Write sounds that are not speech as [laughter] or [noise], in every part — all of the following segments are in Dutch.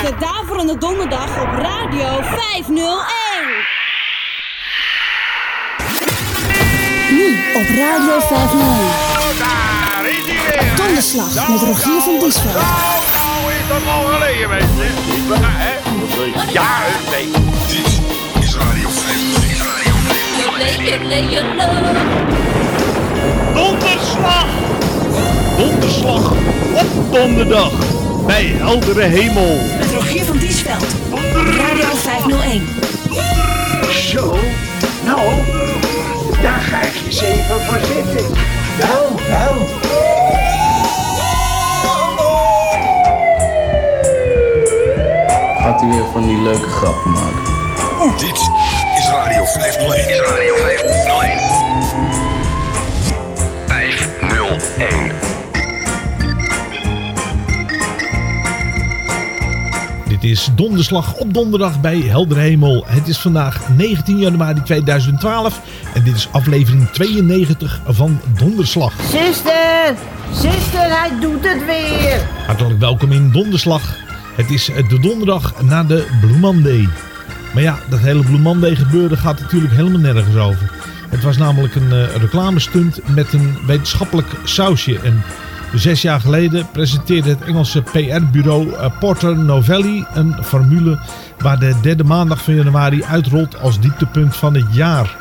is de Daverende Donderdag op Radio 501. Nu op Radio 501. Daar is hij weer. Donderslag met Rogier van Diesveld. Nou, nou is dat al geleden, mensen. Ja, hè? Ja, een week. Dit is Radio 5. Donderslag! Donderslag op donderdag bij heldere hemel. Met Rogier van Diesveld. Radio 501. Zo, nou, daar ga ik eens even voor zitten. Nou, nou. Gaat u weer van die leuke grappen maken? Dit is Radio 501. Is Radio 501. 501. Dit is Donderslag op donderdag bij Helder Hemel. Het is vandaag 19 januari 2012 en dit is aflevering 92 van Donderslag. Zuster, zuster, hij doet het weer. Hartelijk welkom in Donderslag. Het is de donderdag na de Blue Monday. Maar ja, dat hele Blue Monday gebeuren gaat natuurlijk helemaal nergens over. Het was namelijk een eh, reclamestunt met een wetenschappelijk sausje. En zes jaar geleden presenteerde het Engelse PR-bureau eh, Porter Novelli een formule waar de derde maandag van januari uitrolt als dieptepunt van het jaar.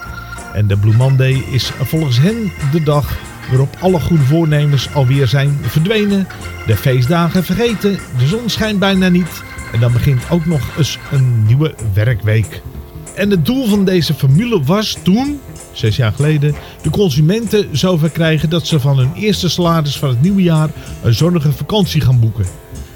En de Blue Monday is volgens hen de dag waarop alle goede voornemens alweer zijn verdwenen, de feestdagen vergeten, de zon schijnt bijna niet en dan begint ook nog eens een nieuwe werkweek. En het doel van deze formule was toen, zes jaar geleden, de consumenten zover krijgen dat ze van hun eerste salaris van het nieuwe jaar een zonnige vakantie gaan boeken.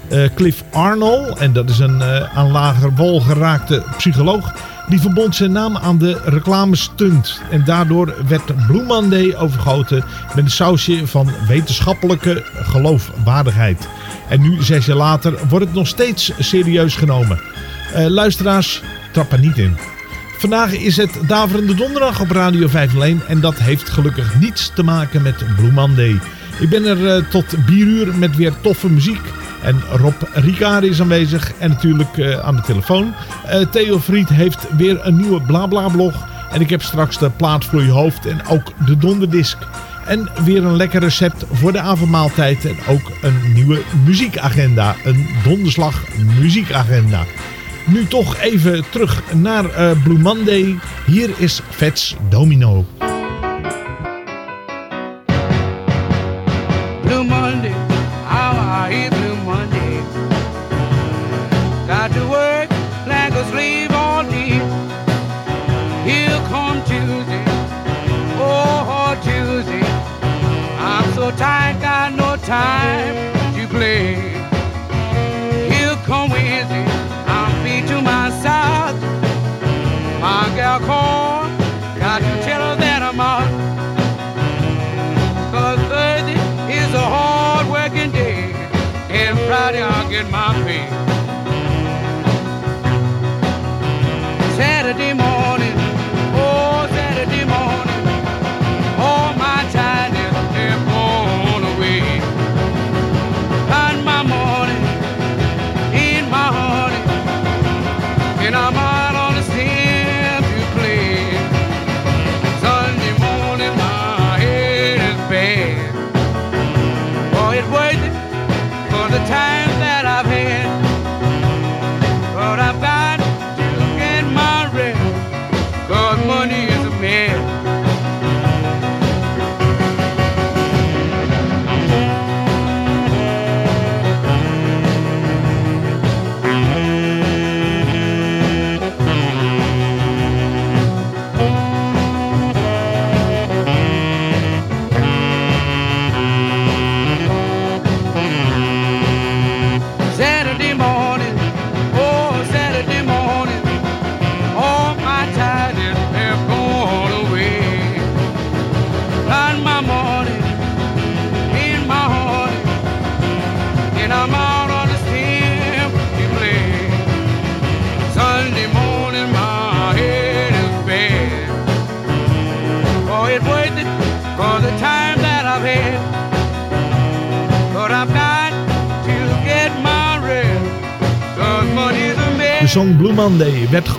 Eh, Cliff Arnold, en dat is een eh, aan lager wal geraakte psycholoog, die verbond zijn naam aan de reclamestunt. En daardoor werd Blue Monday overgoten met een sausje van wetenschappelijke geloofwaardigheid. En nu, zes jaar later, wordt het nog steeds serieus genomen. Eh, luisteraars, trap er niet in. Vandaag is het Daverende Donderdag op Radio 501 en dat heeft gelukkig niets te maken met Blue Monday. Ik ben er eh, tot bieruur met weer toffe muziek. En Rob Ricard is aanwezig en natuurlijk eh, aan de telefoon. Eh, Theo Fried heeft weer een nieuwe blabla blog. En ik heb straks de plaat voor je hoofd en ook de donderdisc. En weer een lekker recept voor de avondmaaltijd. En ook een nieuwe muziekagenda. Een donderslag muziekagenda. Nu toch even terug naar eh, Blue. Hier is Vets Domino.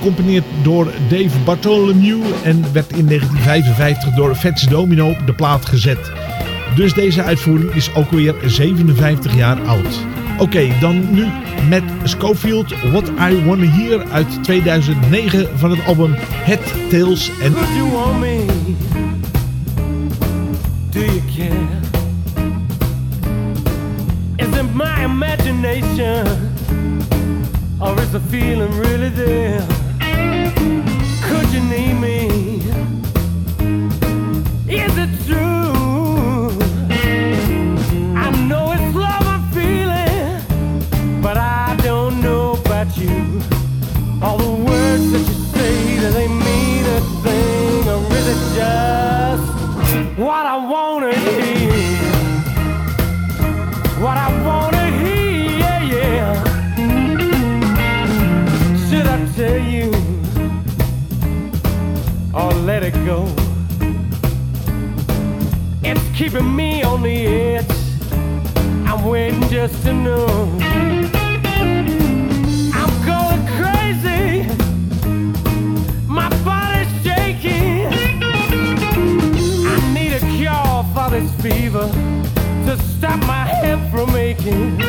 Gecomponeerd door Dave Bartholomew en werd in 1955 door Fats Domino op de plaat gezet. Dus deze uitvoering is ook weer 57 jaar oud. Oké, dan nu met Schofield What I Wanna Hear uit 2009 van het album Head, Tails and... Do you care? Is it my imagination? Or is feeling really there? It's keeping me on the edge. I'm waiting just to know. I'm going crazy. My body's shaking. I need a cure for this fever to stop my head from aching.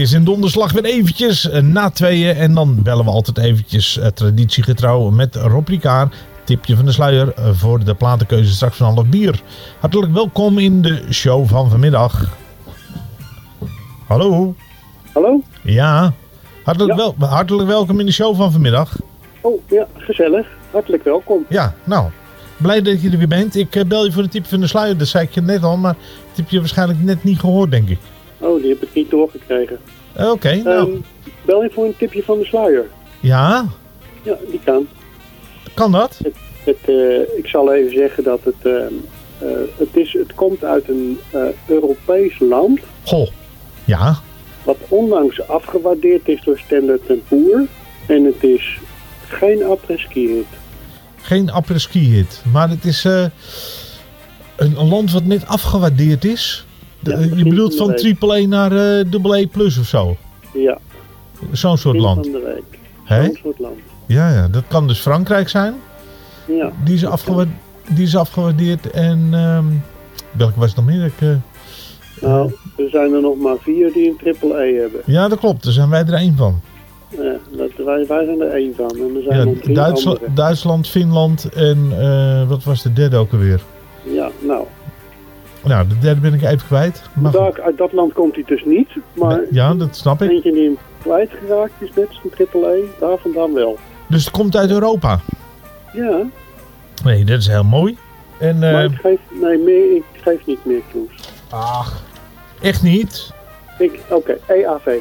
Is in donderslag weer eventjes eh, na tweeën. En dan bellen we altijd eventjes eh, traditiegetrouw met Rob Ricard. Tipje van de sluier eh, voor de platenkeuze straks van half bier. Hartelijk welkom in de show van vanmiddag. Hallo? Hallo? Ja, hartelijk, Wel, hartelijk welkom in de show van vanmiddag. Oh, ja, gezellig. Hartelijk welkom. Ja, nou, blij dat je er weer bent. Ik bel je voor een tipje van de sluier, dat zei ik je net al, maar dat heb je waarschijnlijk net niet gehoord, denk ik. Die heb ik niet doorgekregen. Oké, nou, Ehm, bel je voor een tipje van de sluier? ja, Ja, die kan. kan dat? Het, het, eh, ik zal even zeggen dat het, ehm, eh, het, is, het komt uit een eh, Europees land... Goh, ja, wat onlangs afgewaardeerd is door Standard Poor. En het is geen après-ski hit. geen après-ski hit, maar het is een, een land wat net afgewaardeerd is. De- eh, je bedoelt van E naar double E plus of zo? Ja, Zo'n soort land. van de week. Hè? Zo'n soort land. Ja, ja, dat kan dus Frankrijk zijn. Ja. Die is, afgewa die is afgewaardeerd. En ehm, welke was het nog meer? Ik, eh, Nou, er zijn er nog maar vier die een triple E hebben. ja, dat klopt. Daar zijn wij er één van. Ja, dat, wij, wij zijn er één van. En er zijn Ja, nog drie Duitsla- andere. Duitsland, Finland en wat was de derde ook alweer? Ja, nou, Nou, de derde ben ik even kwijt. Maar uit dat land komt hij dus niet. Maar ja, dat snap ik. eentje die hem kwijtgeraakt is, net een triple E, daar vandaan wel. Dus het komt uit Europa. Ja, Nee, dat is heel mooi. En, maar eh, ik geef, nee, meer, ik geef niet meer clues. Ach, echt niet? Ik, Oké, EAV.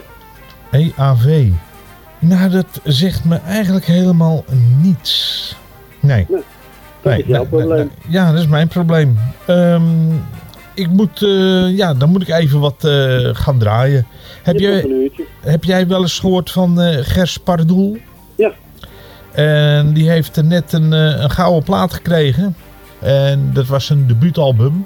EAV. Nou, dat zegt me eigenlijk helemaal niets. Nee. Nee, dat is jouw probleem. ja, dat is mijn probleem. Ehm, ik moet, eh, ja, dan moet ik even wat eh, gaan draaien. Heb, uurtje. heb jij wel eens gehoord van eh, Gers Pardoel? Ja. En die heeft er net een, een gouden plaat gekregen. En dat was zijn debuutalbum.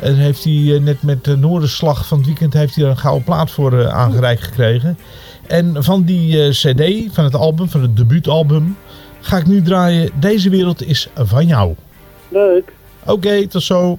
En heeft hij net met de Noorderslag van het weekend heeft hij er een gouden plaat voor aangereikt gekregen. En van die cd, van het album, van het debuutalbum, ga ik nu draaien Deze wereld is van jou. Leuk. Oké, tot zo.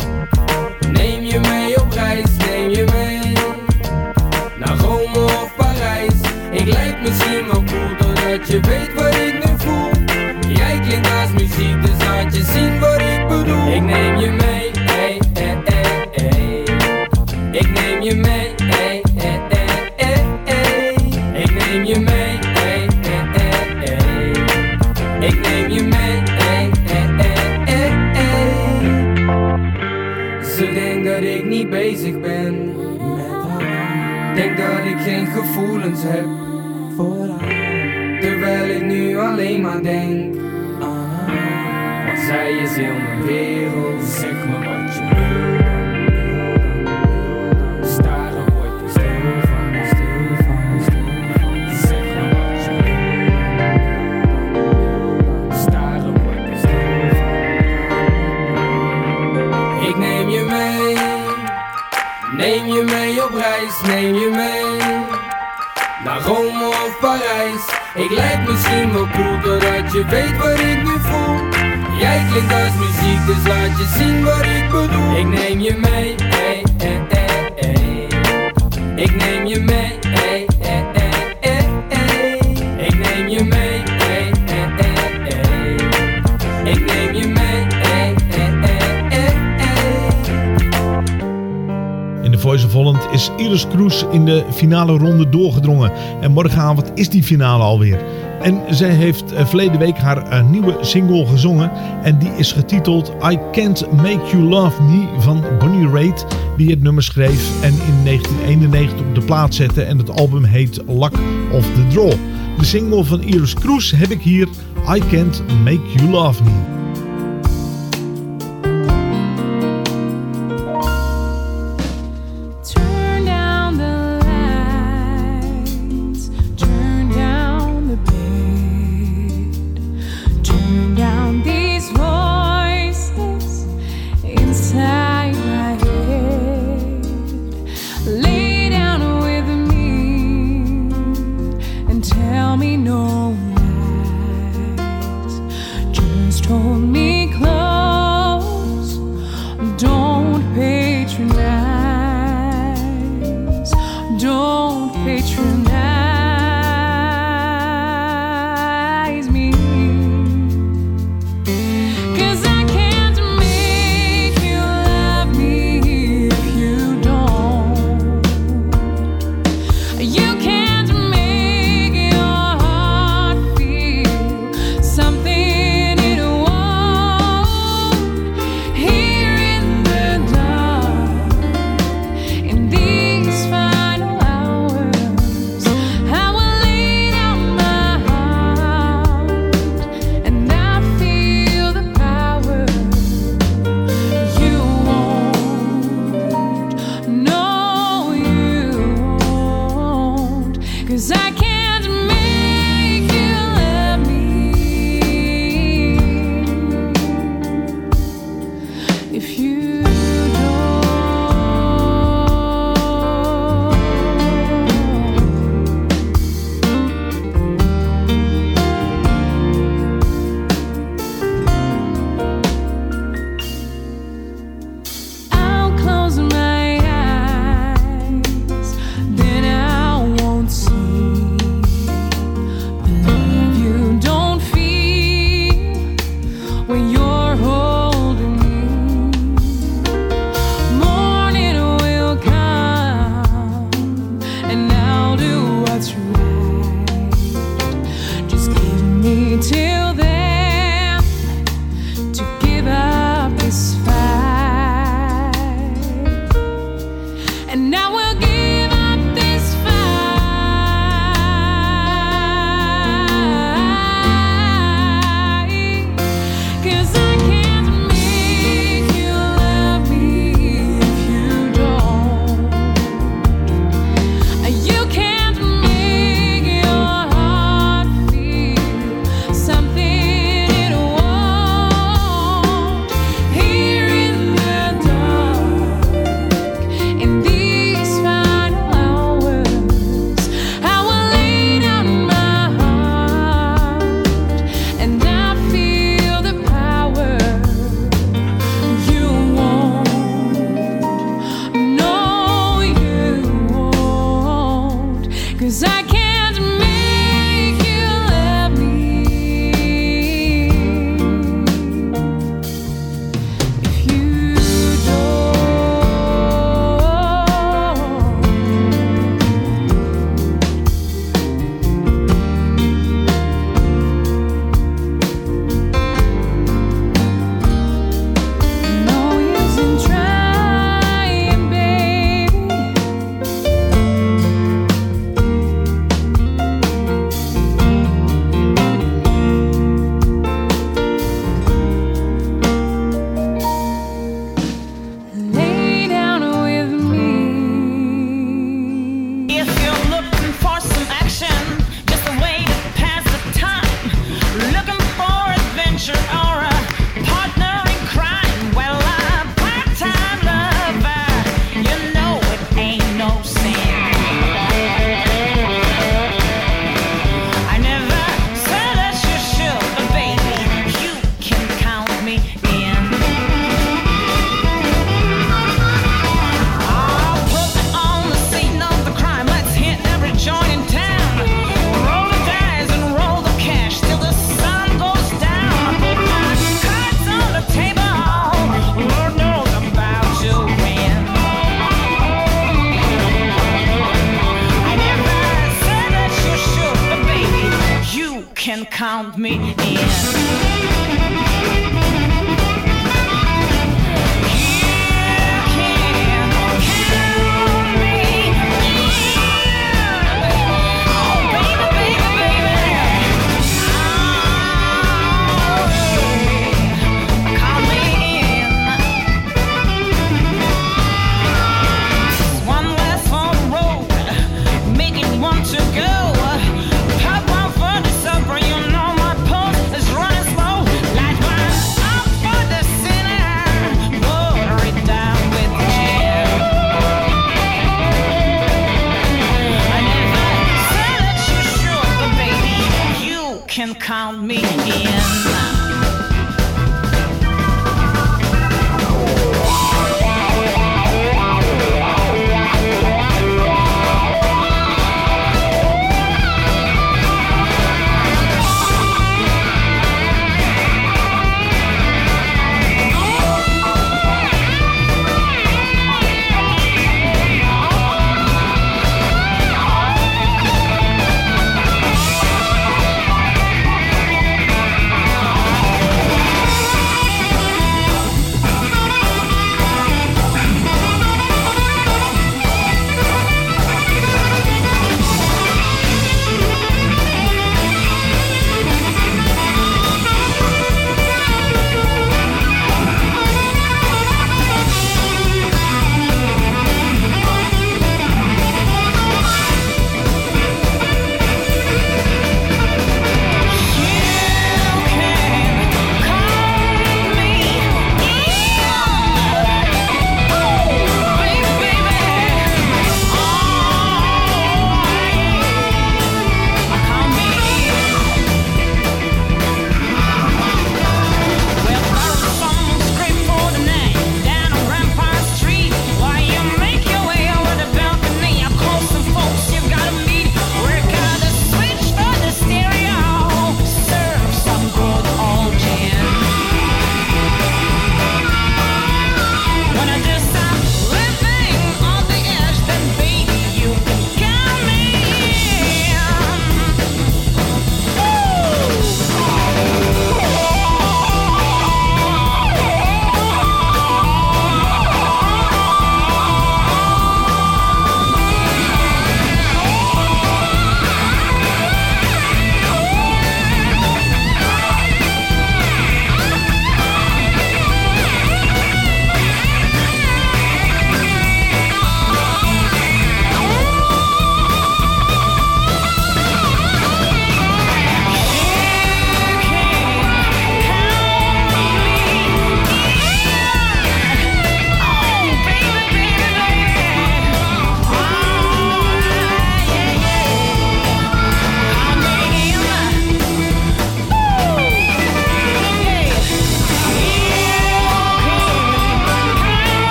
finale ronde doorgedrongen. En morgenavond is die finale alweer. En zij heeft eh, verleden week haar eh, nieuwe single gezongen. En die is getiteld I Can't Make You Love Me van Bonnie Raitt. Die het nummer schreef en in 1991 op de plaat zette. En het album heet Luck of the Draw. De single van Iris Kroes heb ik hier. I Can't Make You Love Me.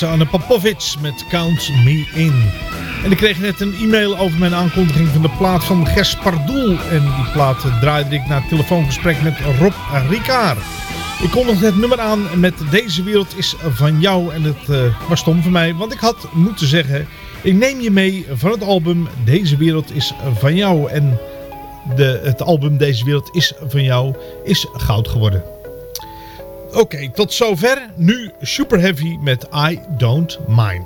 Was Anne Popovic met Count Me In. En ik kreeg net een e-mail over mijn aankondiging van de plaat van Gers Pardoel. En die plaat draaide ik na telefoongesprek met Rob Ricard. Ik kondigde het nummer aan met Deze wereld is van jou. En het eh, was stom voor mij, want ik had moeten zeggen... Ik neem je mee van het album Deze wereld is van jou. En de, het album Deze wereld is van jou is goud geworden. Oké, tot zover. Nu Super Heavy met I Don't Mind.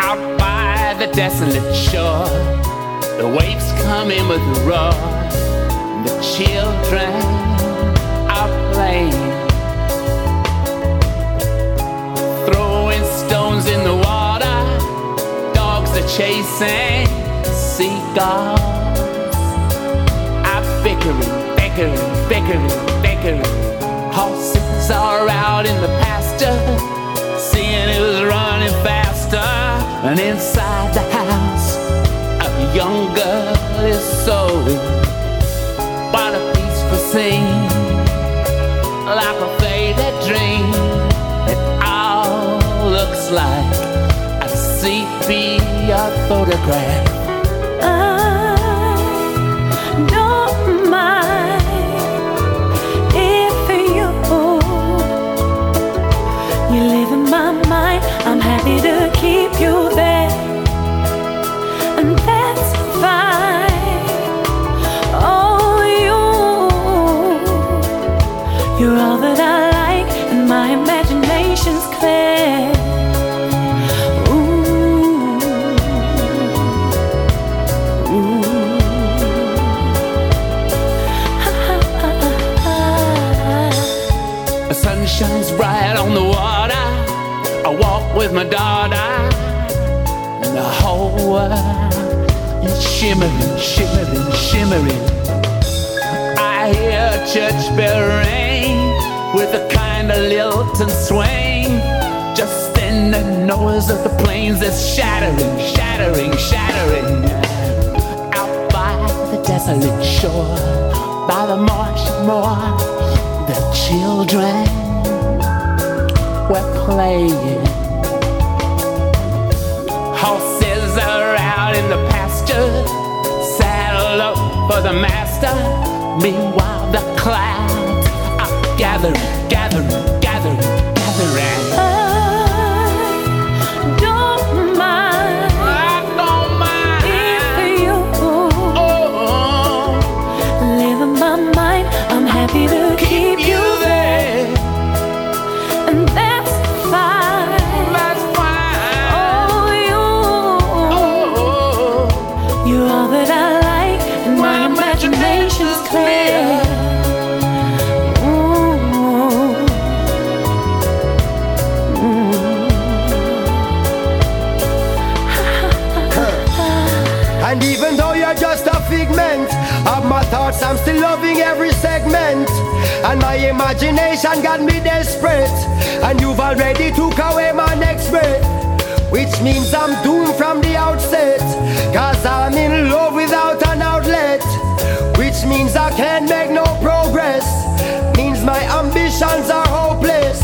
out by the desolate shore. The waves come in with a roar. Bickering, bickering. Horses are out in the pasture, seeing who's running faster. And inside the house, a young girl is sewing. What a peaceful scene. like a faded dream. It all looks like a sepia photograph. With my daughter. And the whole world is shimmering, shimmering, shimmering. I hear a church bell ring with a kind of lilt and swing. Just in the noise of the planes that's shattering, shattering, shattering. Out by the desolate shore, by the marsh moor, the children were playing. Are out in the pasture, saddle up for the master. Meanwhile, the clouds are gathering, gathering, gathering, thoughts, I'm still loving every segment. And my imagination got me desperate. And you've already took away my next breath. Which means I'm doomed from the outset. Cause I'm in love without an outlet. Which means I can't make no progress. Means my ambitions are hopeless.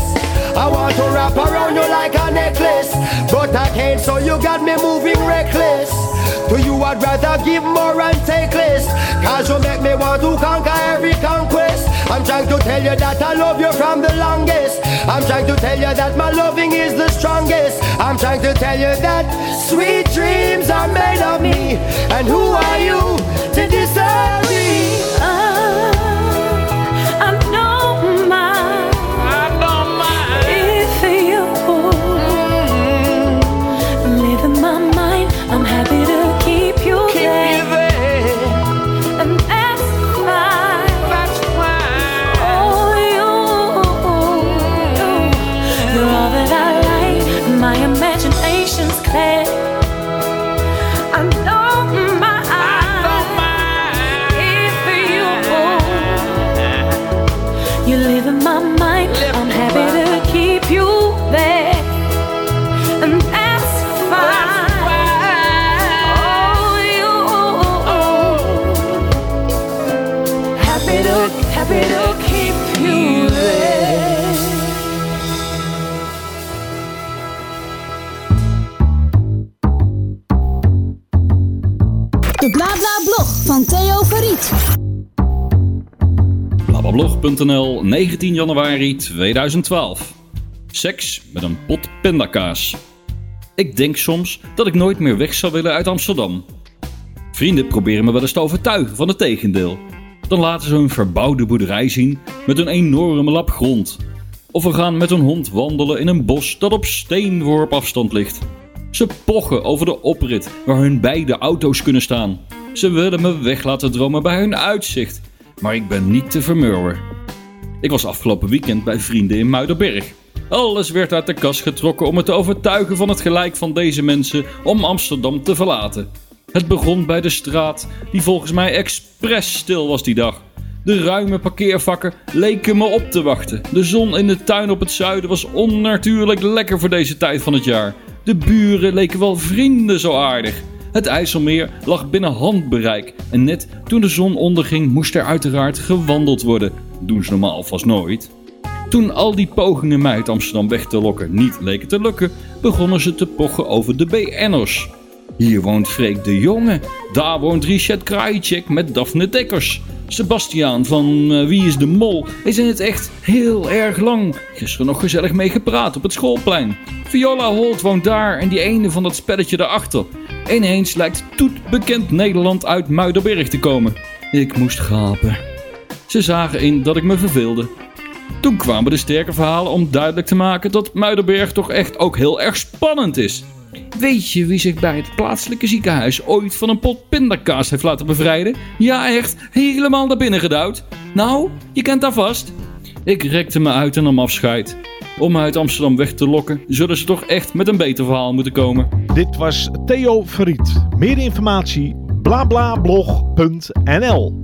I want to wrap around you like a necklace. But I can't, so you got me moving reckless. To you, I'd rather give more and take less. Cause you make me want to conquer every conquest. I'm trying to tell you that I love you from the longest. I'm trying to tell you that my loving is the strongest. I'm trying to tell you that sweet dreams are made of me. And who are you to disagree? Blablabla.nl 19 januari 2012. Seks met een pot pindakaas. Ik denk soms dat ik nooit meer weg zou willen uit Amsterdam. Vrienden proberen me wel eens te overtuigen van het tegendeel. Dan laten ze hun verbouwde boerderij zien met een enorme lap grond. Of we gaan met een hond wandelen in een bos dat op steenworp afstand ligt. Ze pochen over de oprit waar hun beide auto's kunnen staan. Ze willen me weg laten dromen bij hun uitzicht. Maar ik ben niet te vermurwen. Ik was afgelopen weekend bij vrienden in Muiderberg. Alles werd uit de kast getrokken om me te overtuigen van het gelijk van deze mensen om Amsterdam te verlaten. Het begon bij de straat, die volgens mij expres stil was die dag. De ruime parkeervakken leken me op te wachten. De zon in de tuin op het zuiden was onnatuurlijk lekker voor deze tijd van het jaar. De buren leken wel vrienden zo aardig. Het IJsselmeer lag binnen handbereik. En net toen de zon onderging moest er uiteraard gewandeld worden. Doen ze normaal vast nooit. Toen al die pogingen mij uit Amsterdam weg te lokken niet leken te lukken, begonnen ze te pochen over de BN'ers. Hier woont Freek de Jonge, daar woont Richard Krajicek met Daphne Dekkers. Sebastiaan van eh, Wie is de Mol is in het echt heel erg lang. Gisteren nog gezellig mee gepraat op het schoolplein. Viola Holt woont daar en die ene van dat spelletje daarachter. Ineens lijkt Toet bekend Nederland uit Muiderberg te komen. Ik moest gapen. Ze zagen in dat ik me verveelde. Toen kwamen de sterke verhalen om duidelijk te maken dat Muiderberg toch echt ook heel erg spannend is. Weet je wie zich bij het plaatselijke ziekenhuis ooit van een pot pindakaas heeft laten bevrijden? Ja, echt, helemaal naar binnen gedouwd. Nou, je kent daar vast. Ik rekte me uit en nam afscheid. Om me uit Amsterdam weg te lokken, zullen ze toch echt met een beter verhaal moeten komen. Dit was Theo Verriet. Meer informatie blablablog.nl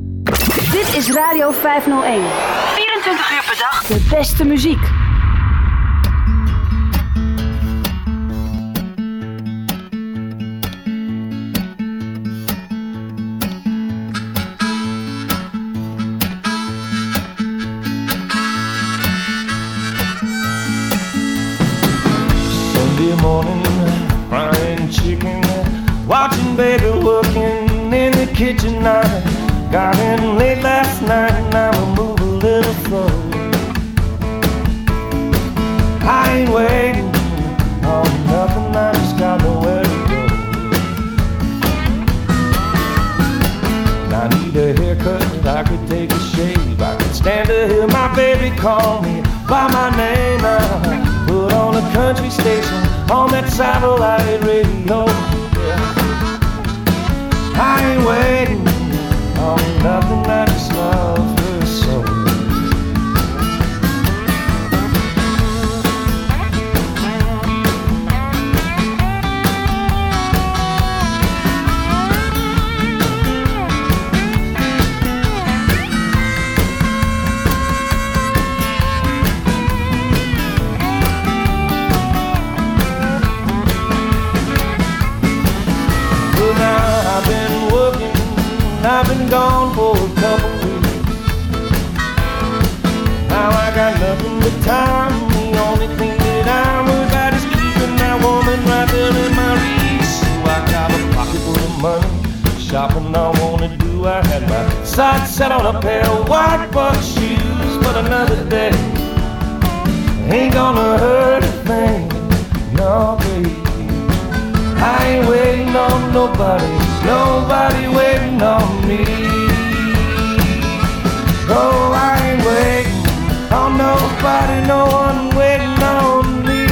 Dit is Radio 501. 24 uur per dag. De beste muziek. Watching baby working in the kitchen. I got in late last night and I'ma move a little slow. I ain't waiting on nothing, I just got nowhere to go. And I need a haircut, I could take a shave, I could stand to hear my baby call me by my name. I put on a country station on that satellite radio. I ain't waiting on nothing I've been gone for a couple weeks. Now I got nothing but time. The only thing that I'm about is keeping that woman right there in my reach. So I got a pocket full of money, shopping I wanna do. I had my sights set on a pair of white buck shoes, but another day ain't gonna hurt a thing. No, baby. I ain't waiting on nobody, nobody waiting on me. No, I ain't waiting on nobody, no one waiting on me.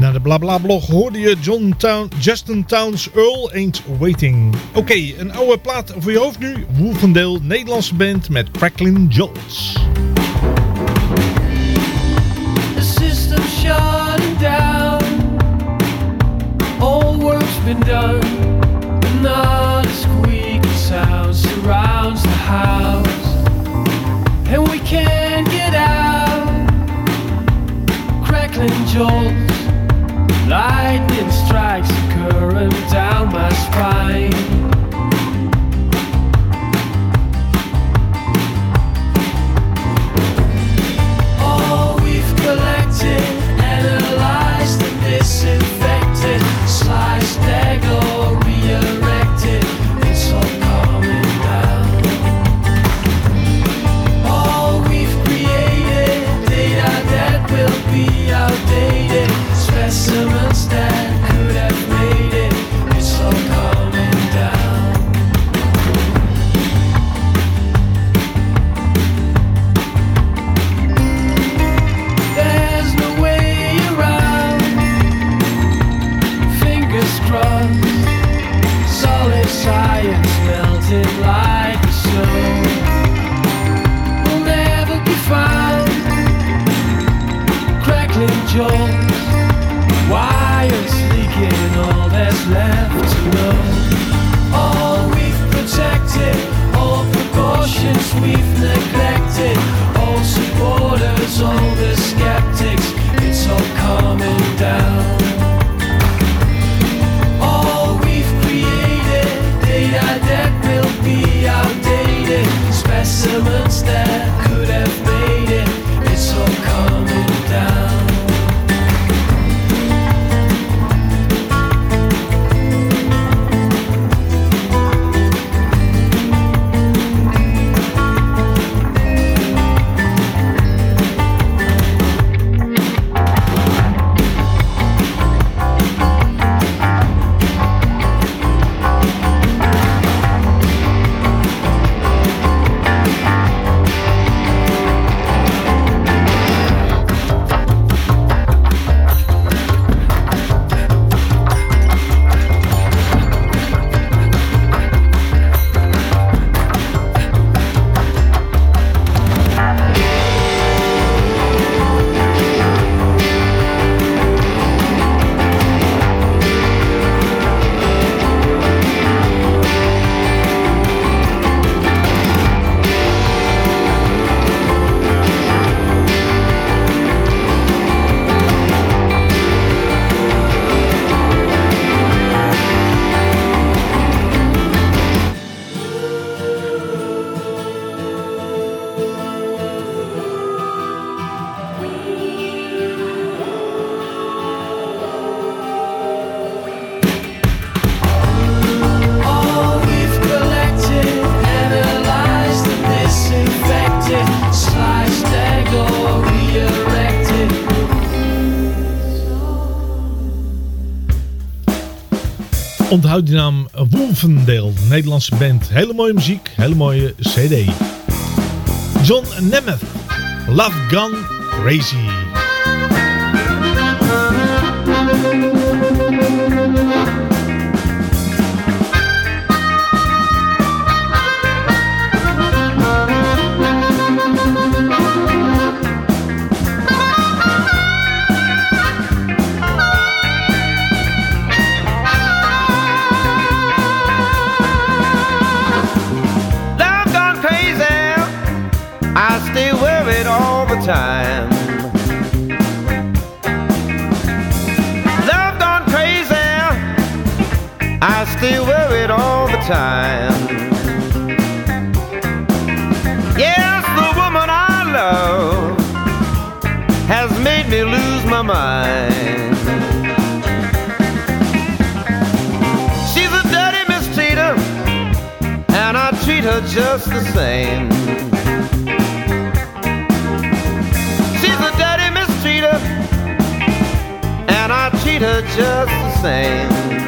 Na de blablablog hoorde je John Town, Justin Towns Earl Ain't Waiting. Oké, een oude plaat voor je hoofd nu. Wolfendale, Nederlandse band met Cracklin' Jolts. Been done. Another squeaky sound surrounds the house. And we can't get out. Crackling jolts. Lightning strikes a current down my spine. summons that could have Onthoud die naam Nederlandse band. Hele mooie muziek, hele mooie cd. John Nemeth, Love Gone Crazy. Time. Yes, the woman I love has made me lose my mind. She's a dirty mistreater and I treat her just the same. She's a dirty mistreater, and I treat her just the same.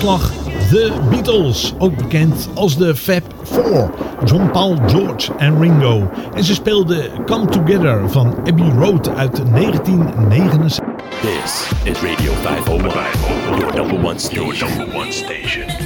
Donderslag, The Beatles. Ook bekend als de Fab Four, John Paul, George en Ringo. En ze speelden Come Together van Abbey Road uit 1969. This is Radio 501, your number one station. Your number one station.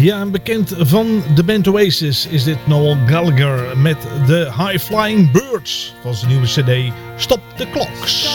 Ja, en bekend van de band Oasis is dit Noel Gallagher met de High Flying Birds van zijn nieuwe cd Stop the Clocks.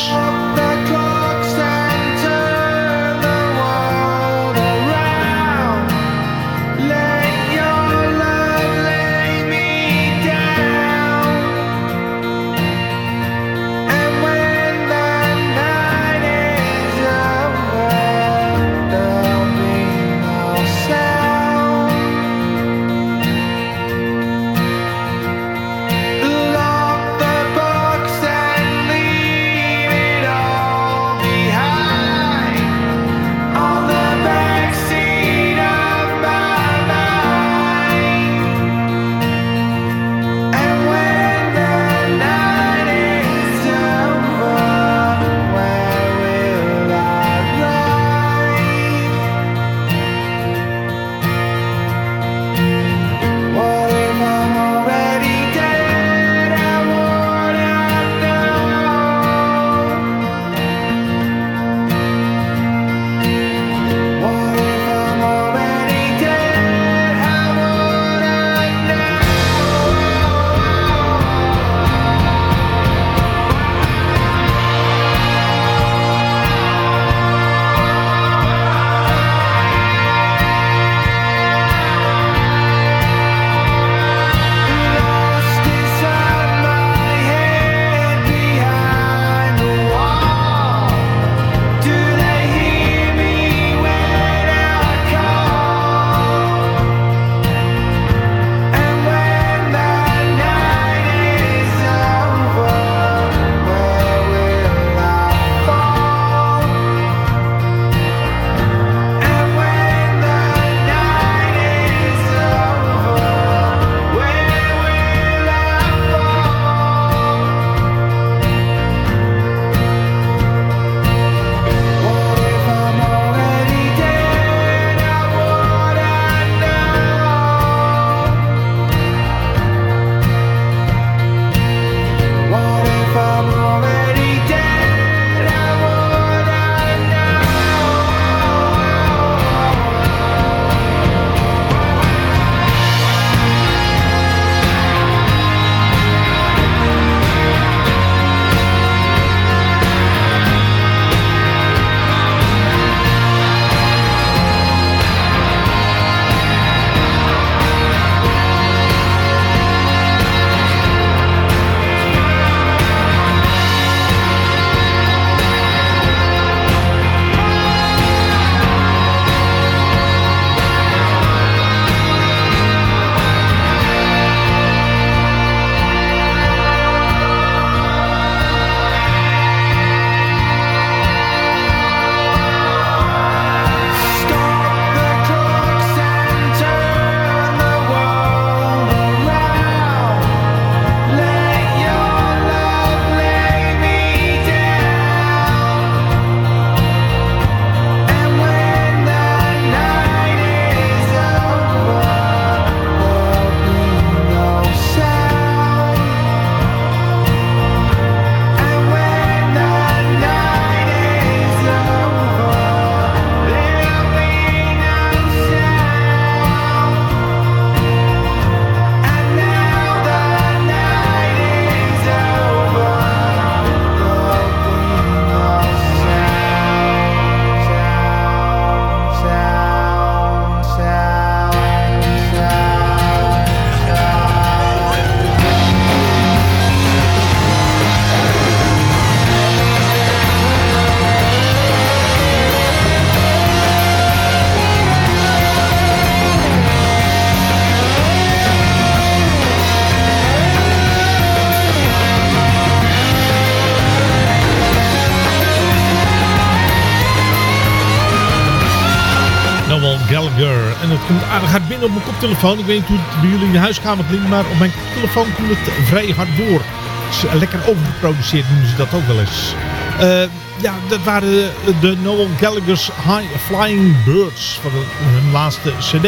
binnen op mijn koptelefoon. Ik weet niet hoe het bij jullie in de huiskamer klinkt, maar op mijn koptelefoon komt het vrij hard door. Het is eh, lekker overgeproduceerd noemen ze dat ook wel eens. Eh, ja, dat waren de, Noel Gallagher's High Flying Birds van hun laatste cd.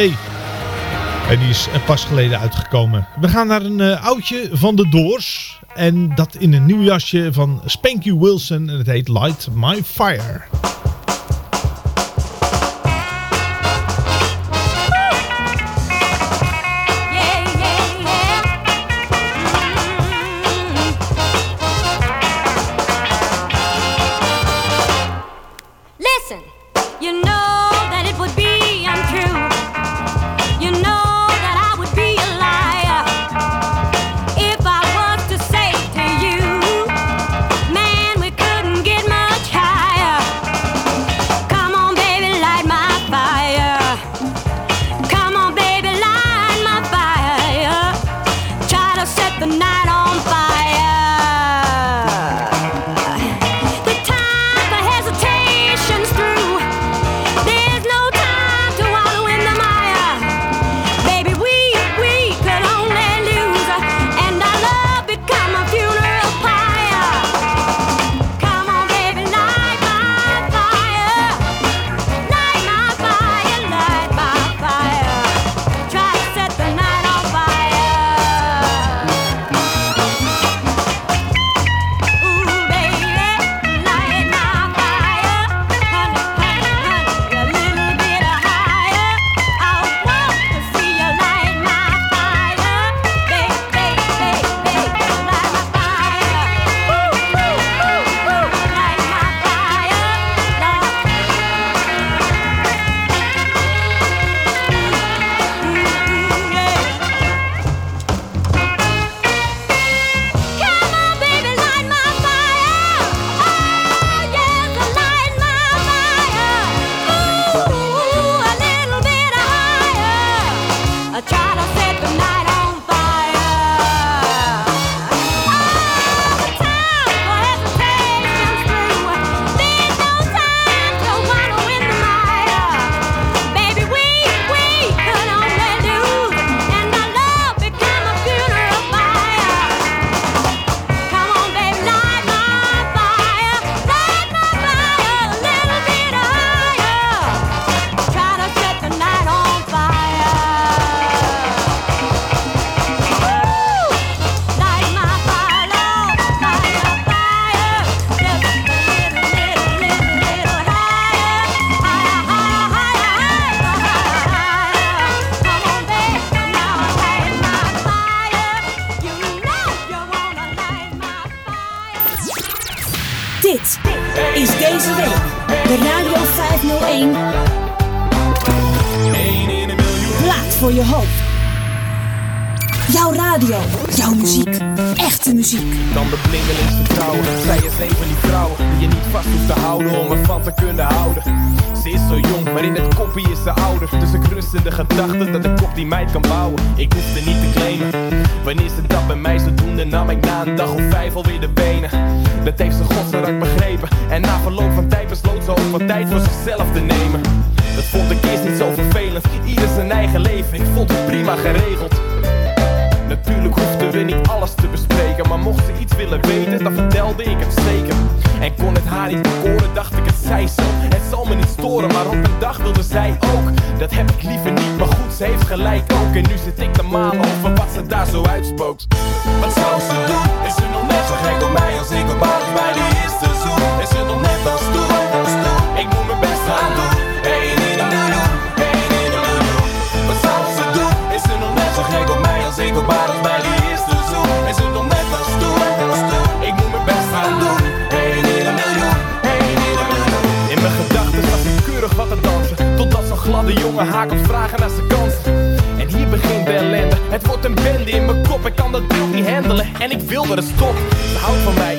En die is eh, pas geleden uitgekomen. We gaan naar een oudje van de Doors. En dat in een nieuw jasje van Spanky Wilson. En het heet Light My Fire. nog maar als nog net als toen. Ik moet mijn best aan doen. Hey, in een miljoen, in mijn gedachten zat ik keurig wat te dansen. Totdat zo'n gladde jongen haak op vragen naar zijn kans. En hier begint de ellende. Het wordt een bende in mijn kop. Ik kan dat beeld niet handelen. En ik wil er het stopt. Ze houdt van mij.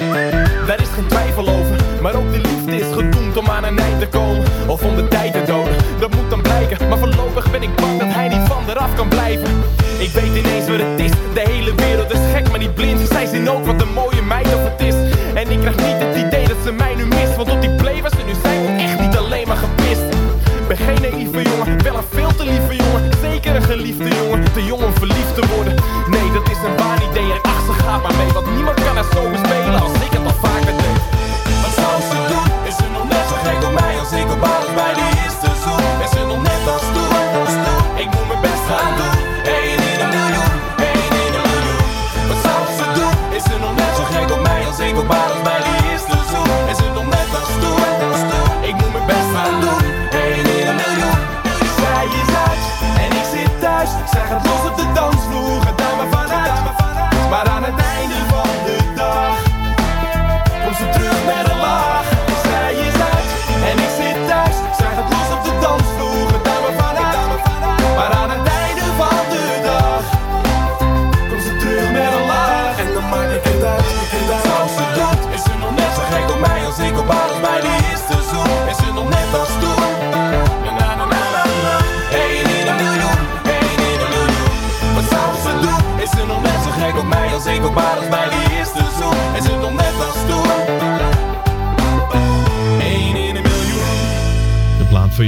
Daar is geen twijfel over. Maar ook die liefde is gedoemd om aan een eind te komen. Of om de tijd te doden. Dat moet dan blijken. Maar voorlopig ben ik bang dat hij niet van eraf kan blijven. Ik weet ineens wat het is, de hele wereld is gek, maar niet blind Zij zien ook wat een mooie meid of het is. En ik krijg niet het idee dat ze mij nu mist Want op die play waar ze nu zijn, echt niet alleen maar gepist ben geen lieve jongen, wel een veel te lieve jongen. Zeker een geliefde jongen, te jong om verliefd te worden. Nee, dat is een waar idee. En ach, ze gaat maar mee. Want niemand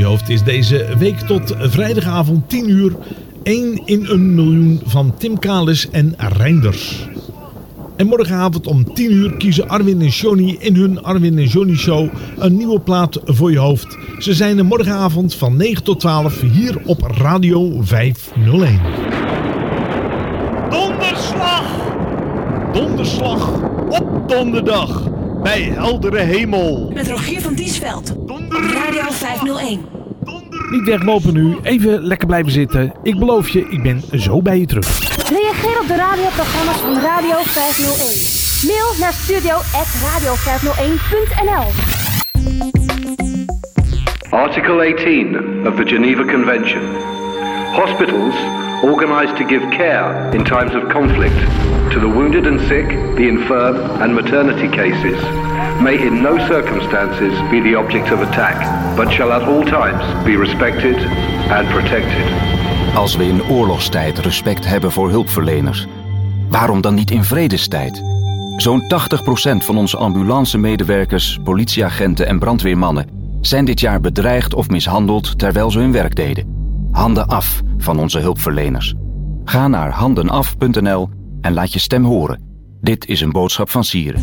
hoofd is deze week tot vrijdagavond 10 uur 1 in een miljoen van Tim Kalis en Reinders. En morgenavond om 10 uur kiezen Arwin en Johnny in hun Arwin en Johnny show een nieuwe plaat voor je hoofd. Ze zijn er morgenavond van 9 tot 12 hier op Radio 501. Donderslag! Donderslag op donderdag bij heldere hemel. Met Rogier van Diesveld. Radio 501. Niet weglopen nu, even lekker blijven zitten. Ik beloof je, ik ben zo bij je terug. Reageer op de radioprogramma's van Radio 501. Mail naar studio.radio501.nl Article 18 of the Geneva Convention. Hospitals organized to give care in times of conflict to the wounded and sick, the infirm, and maternity cases may in no circumstances be the object of attack, but shall at all times be respected and protected. Als we in oorlogstijd respect hebben voor hulpverleners, waarom dan niet in vredestijd? Zo'n 80% van onze ambulance-medewerkers, politieagenten en brandweermannen zijn dit jaar bedreigd of mishandeld terwijl ze hun werk deden. Handen af van onze hulpverleners. Ga naar handenaf.nl en laat je stem horen. Dit is een boodschap van Sieren.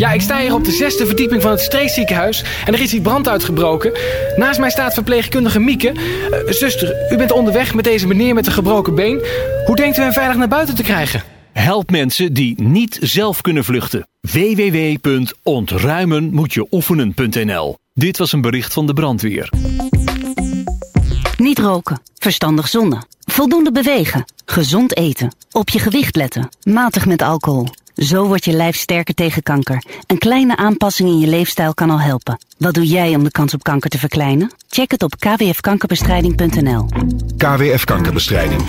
Ja, ik sta hier op de zesde verdieping van het streekziekenhuis en er is hier brand uitgebroken. Naast mij staat verpleegkundige Mieke. Eh, zuster, u bent onderweg met deze meneer met een gebroken been. Hoe denkt u hem veilig naar buiten te krijgen? Help mensen die niet zelf kunnen vluchten. www.ontruimenmoetjeoefenen.nl Dit was een bericht van de brandweer. Niet roken, verstandig zonnen, voldoende bewegen, gezond eten, op je gewicht letten, matig met alcohol. Zo wordt je lijf sterker tegen kanker. Een kleine aanpassing in je leefstijl kan al helpen. Wat doe jij om de kans op kanker te verkleinen? Check het op kwfkankerbestrijding.nl. KWF Kankerbestrijding.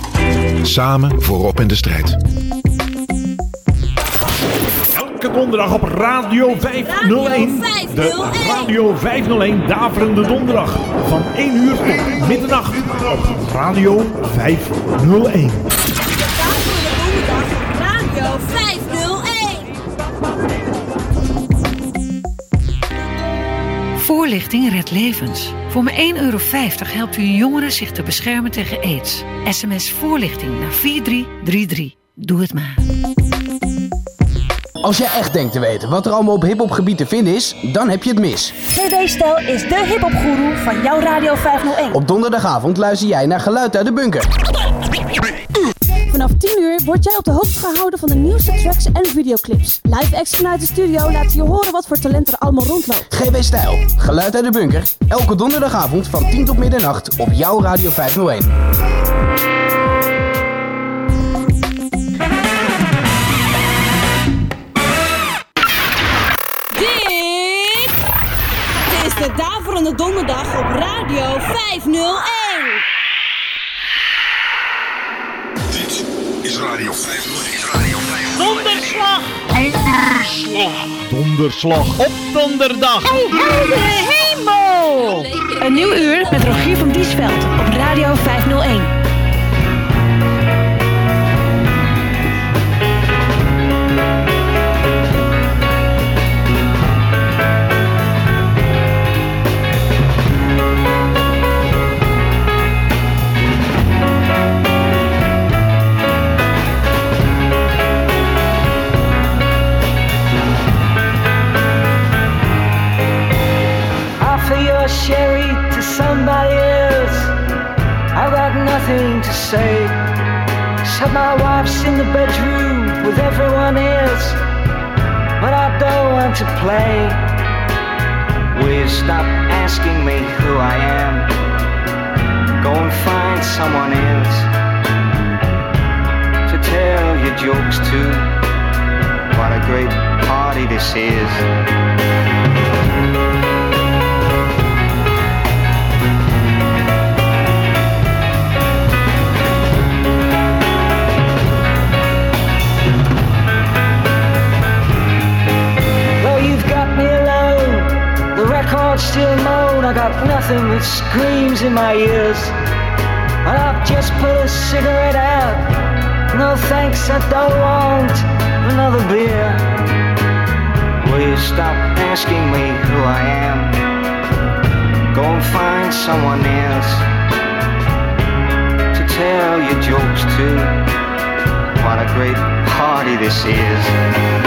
Samen voorop in de strijd. Elke donderdag op Radio 501. De Radio 501 Daverende Donderdag. Van 1 uur tot middernacht op Radio 501. Voorlichting redt levens. Voor maar 1,50 euro helpt u jongeren zich te beschermen tegen aids. SMS voorlichting naar 4333. Doe het maar. Als jij echt denkt te weten wat er allemaal op hiphopgebied te vinden is, dan heb je het mis. TV Stijl is de hiphopgoeroe van jouw Radio 501. Op donderdagavond luister jij naar Geluid uit de Bunker. Vanaf 10 uur word jij op de hoogte gehouden van de nieuwste tracks en videoclips. Live acts vanuit de studio laten je horen wat voor talent er allemaal rondloopt. GB Stijl, Geluid uit de Bunker. Elke donderdagavond van 10 tot middernacht op jouw Radio 501. Dit is de Daverende Donderdag donderdag op Radio 501. Is Radio 501. Is Radio 501. Donderslag! Donderslag! Donderslag op donderdag! heldere hemel! Een nieuw uur met Rogier van Diesveld op Radio 501. Your sherry to somebody else. I got nothing to say. Said my wife's in the bedroom with everyone else. But I don't want to play. Will you stop asking me who I am? Go and find someone else to tell your jokes to. What a great party this is. Moan. I got nothing but screams in my ears. And I've just put a cigarette out. No thanks, I don't want another beer. Will you stop asking me who I am? Go and find someone else to tell your jokes to. What a great party this is.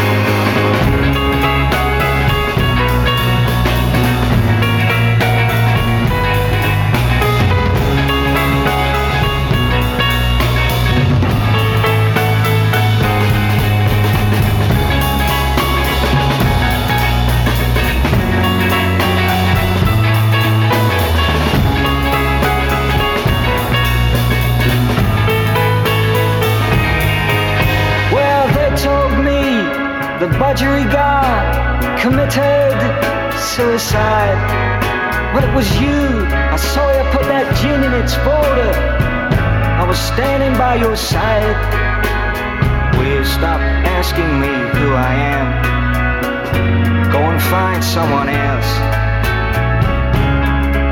Suicide. When it was you, I saw you put that gin in its folder. I was standing by your side. Will you stop asking me who I am? Go and find someone else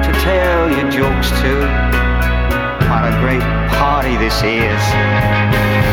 to tell your jokes to. What a great party this is.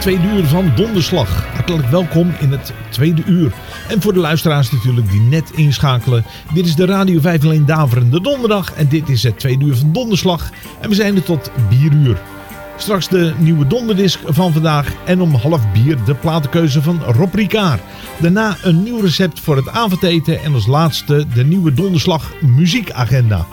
Tweede uur van Donderslag. Hartelijk welkom in het tweede uur. En voor de luisteraars natuurlijk die net inschakelen. Dit is de Radio 501 Daverende Donderdag. En dit is het tweede uur van Donderslag. En we zijn er tot bieruur. Straks de nieuwe donderdisc van vandaag. En om half bier de platenkeuze van Rob Ricard. Daarna een nieuw recept voor het avondeten. En als laatste de nieuwe Donderslag muziekagenda.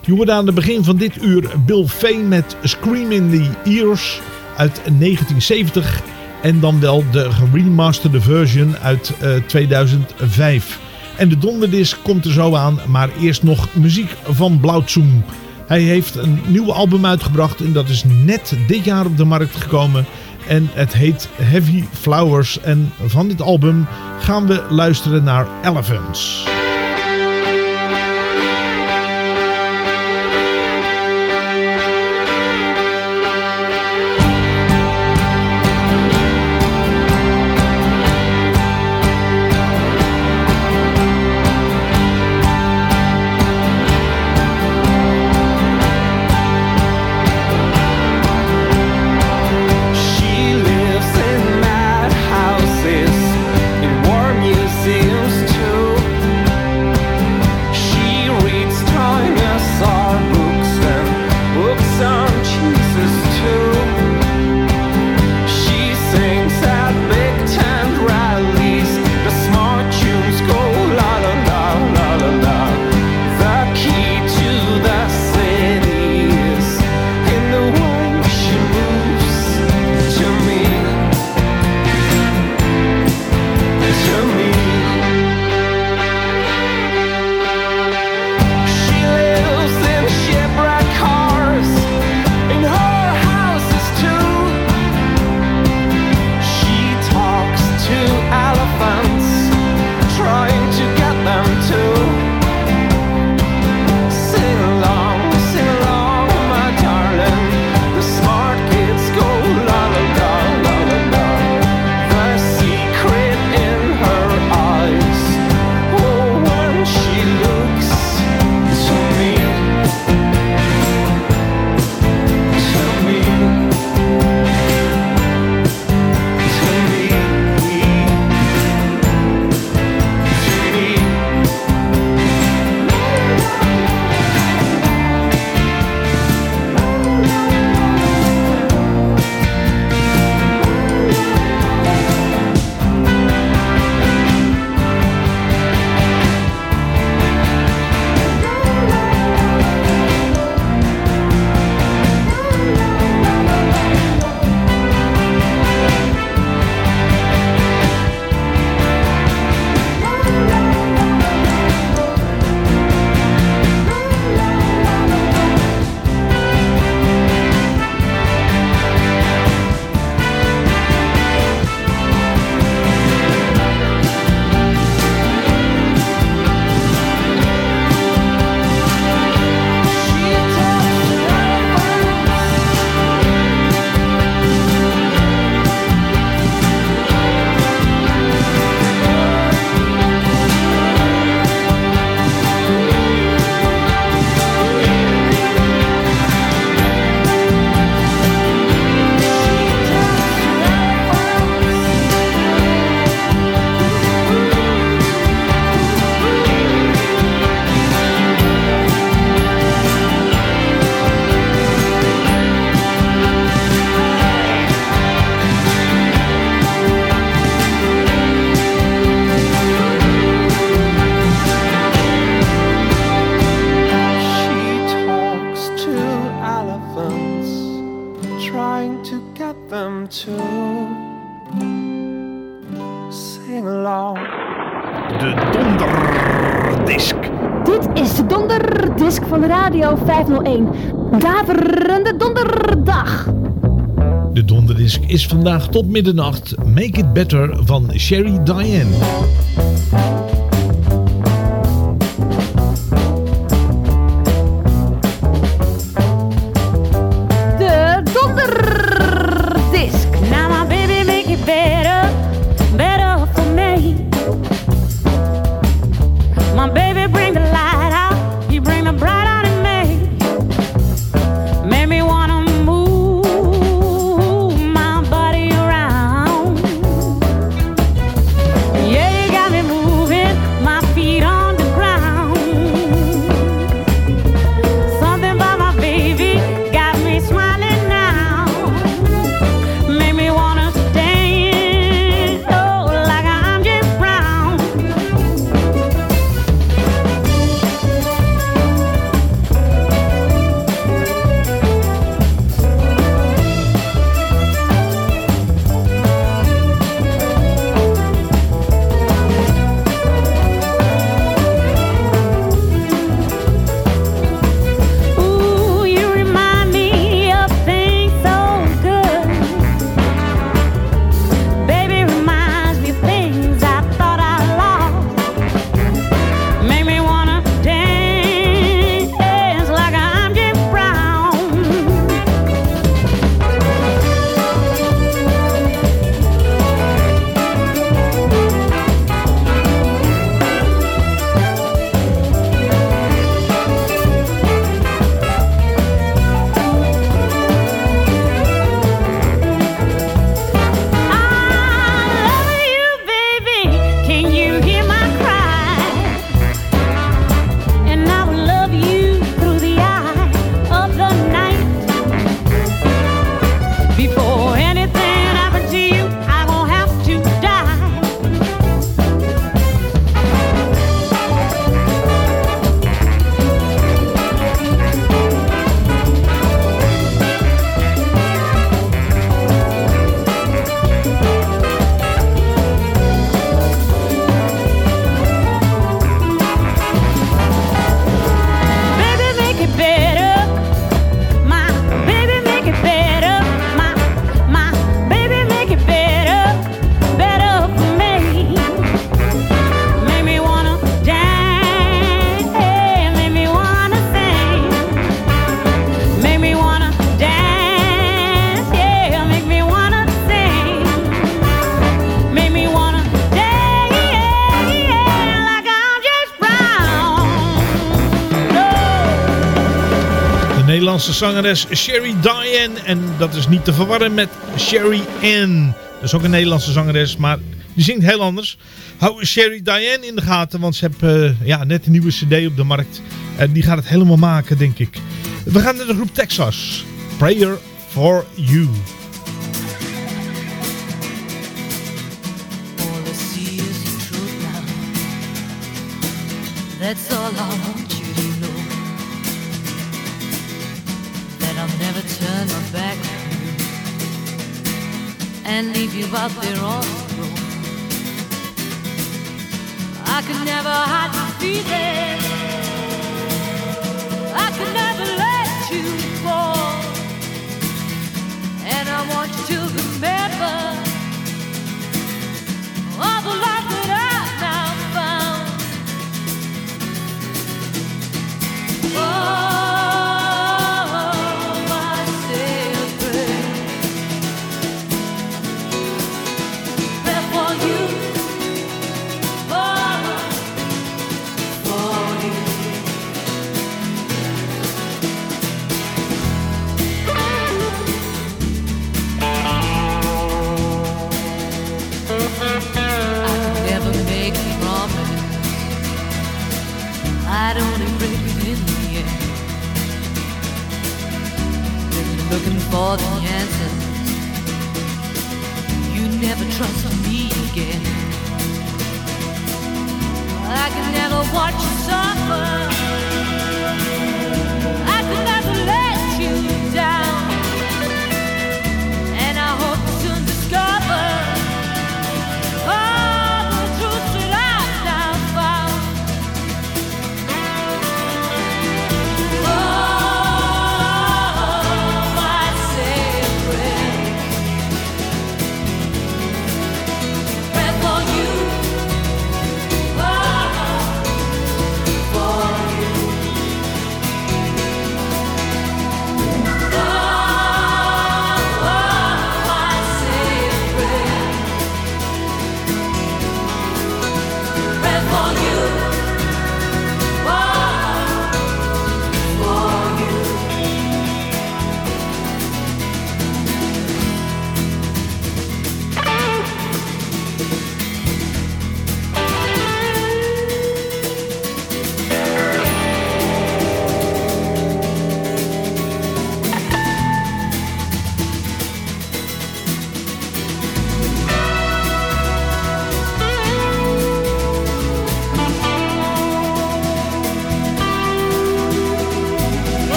Je hoorde aan het begin van dit uur Bill Fane met Scream in the Ears uit 1970. En dan wel de geremasterde version uit eh, 2005. En de donderdisc komt er zo aan, maar eerst nog muziek van Blauwzoom. Hij heeft een nieuw album uitgebracht en dat is net dit jaar op de markt gekomen. En het heet Heavy Flowers. En van dit album gaan we luisteren naar Elephants. is vandaag tot middernacht Make It Better van Sherry Diane. zangeres Sherry Diane. En dat is niet te verwarren met Sherry Ann. Dat is ook een Nederlandse zangeres, maar die zingt heel anders. Hou Sherry Diane in de gaten, want ze hebben eh, ja, net een nieuwe cd op de markt. En die gaat het helemaal maken, denk ik. We gaan naar de groep Texas. Prayer for You. and leave you out there on the road. I could never hide my feelings. I could never let you fall. And I want you to remember.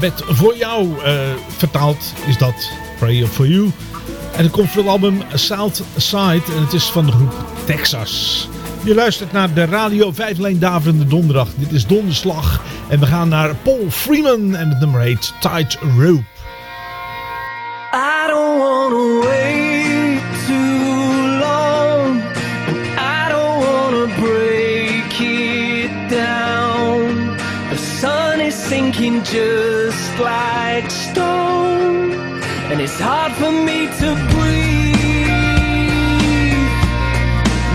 gebed voor jou. Eh, vertaald is dat Pray Up For You. En het komt van het album South Side. En het is van de groep Texas. Je luistert naar de Radio 5 Daverende Donderdag. Dit is Donderslag. En we gaan naar Paul Freeman. En het nummer heet Tight Rope. just like stone, and it's hard for me to breathe.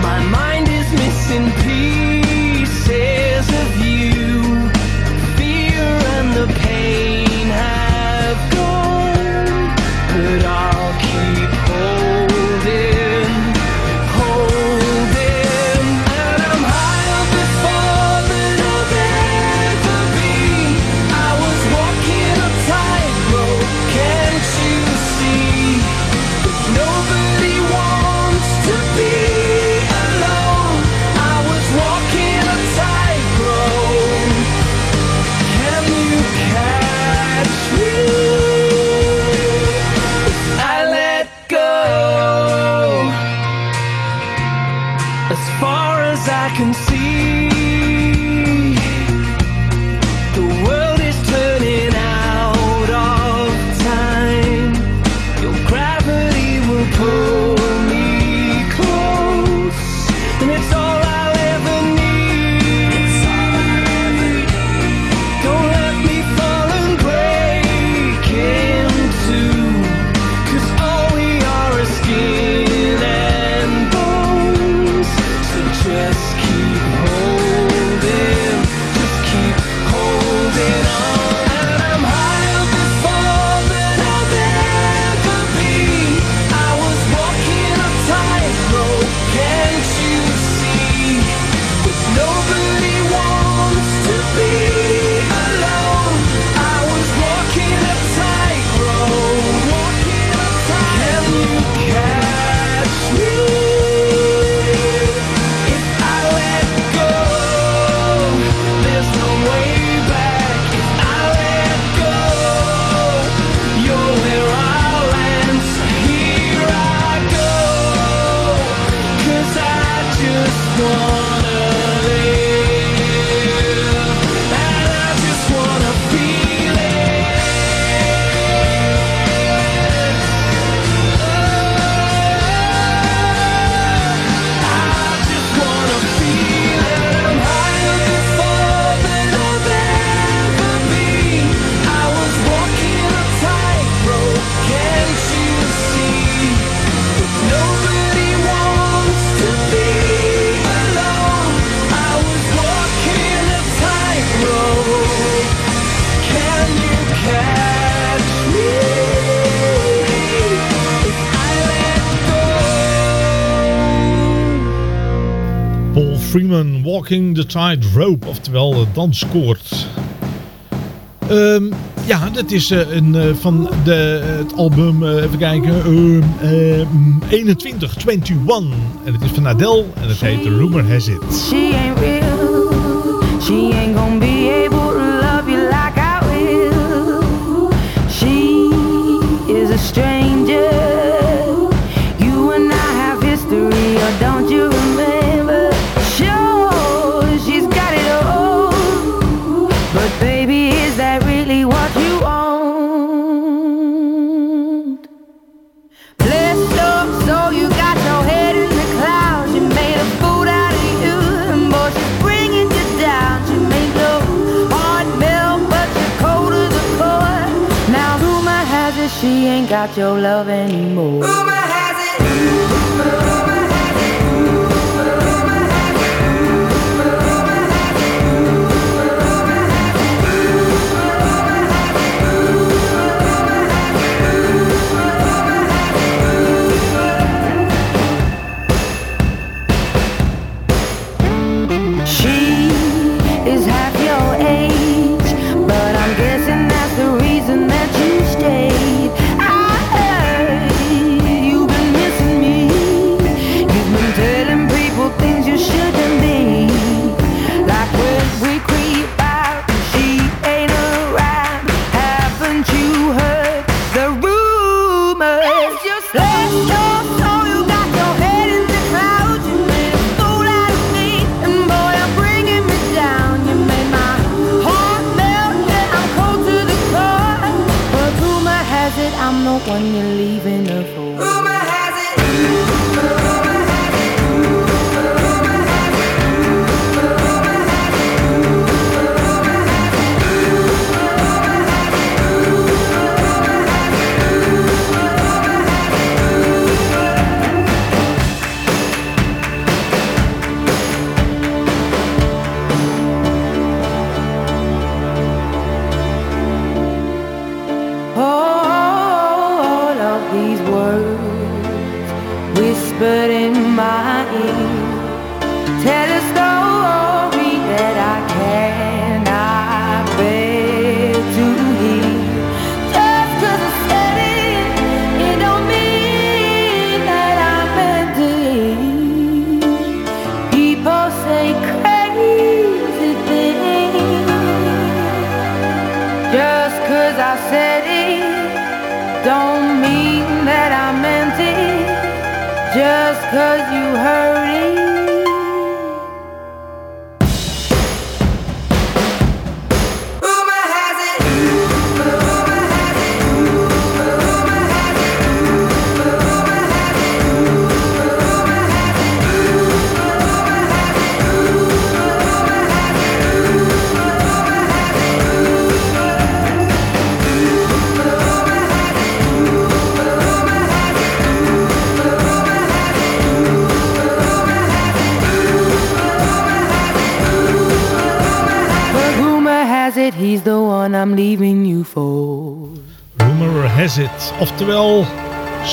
My mind is missing peace. the Tide Rope, oftewel eh, danskoord. Um, ehm, ja, dat is eh, een, eh, van de, het album, even kijken, um, um, 21, 21. En het is van Adele en het heet The Rumor Has It. She ain't real, she ain't gonna be able to love you like I will. She is a stranger. got your love anymore. Ooh,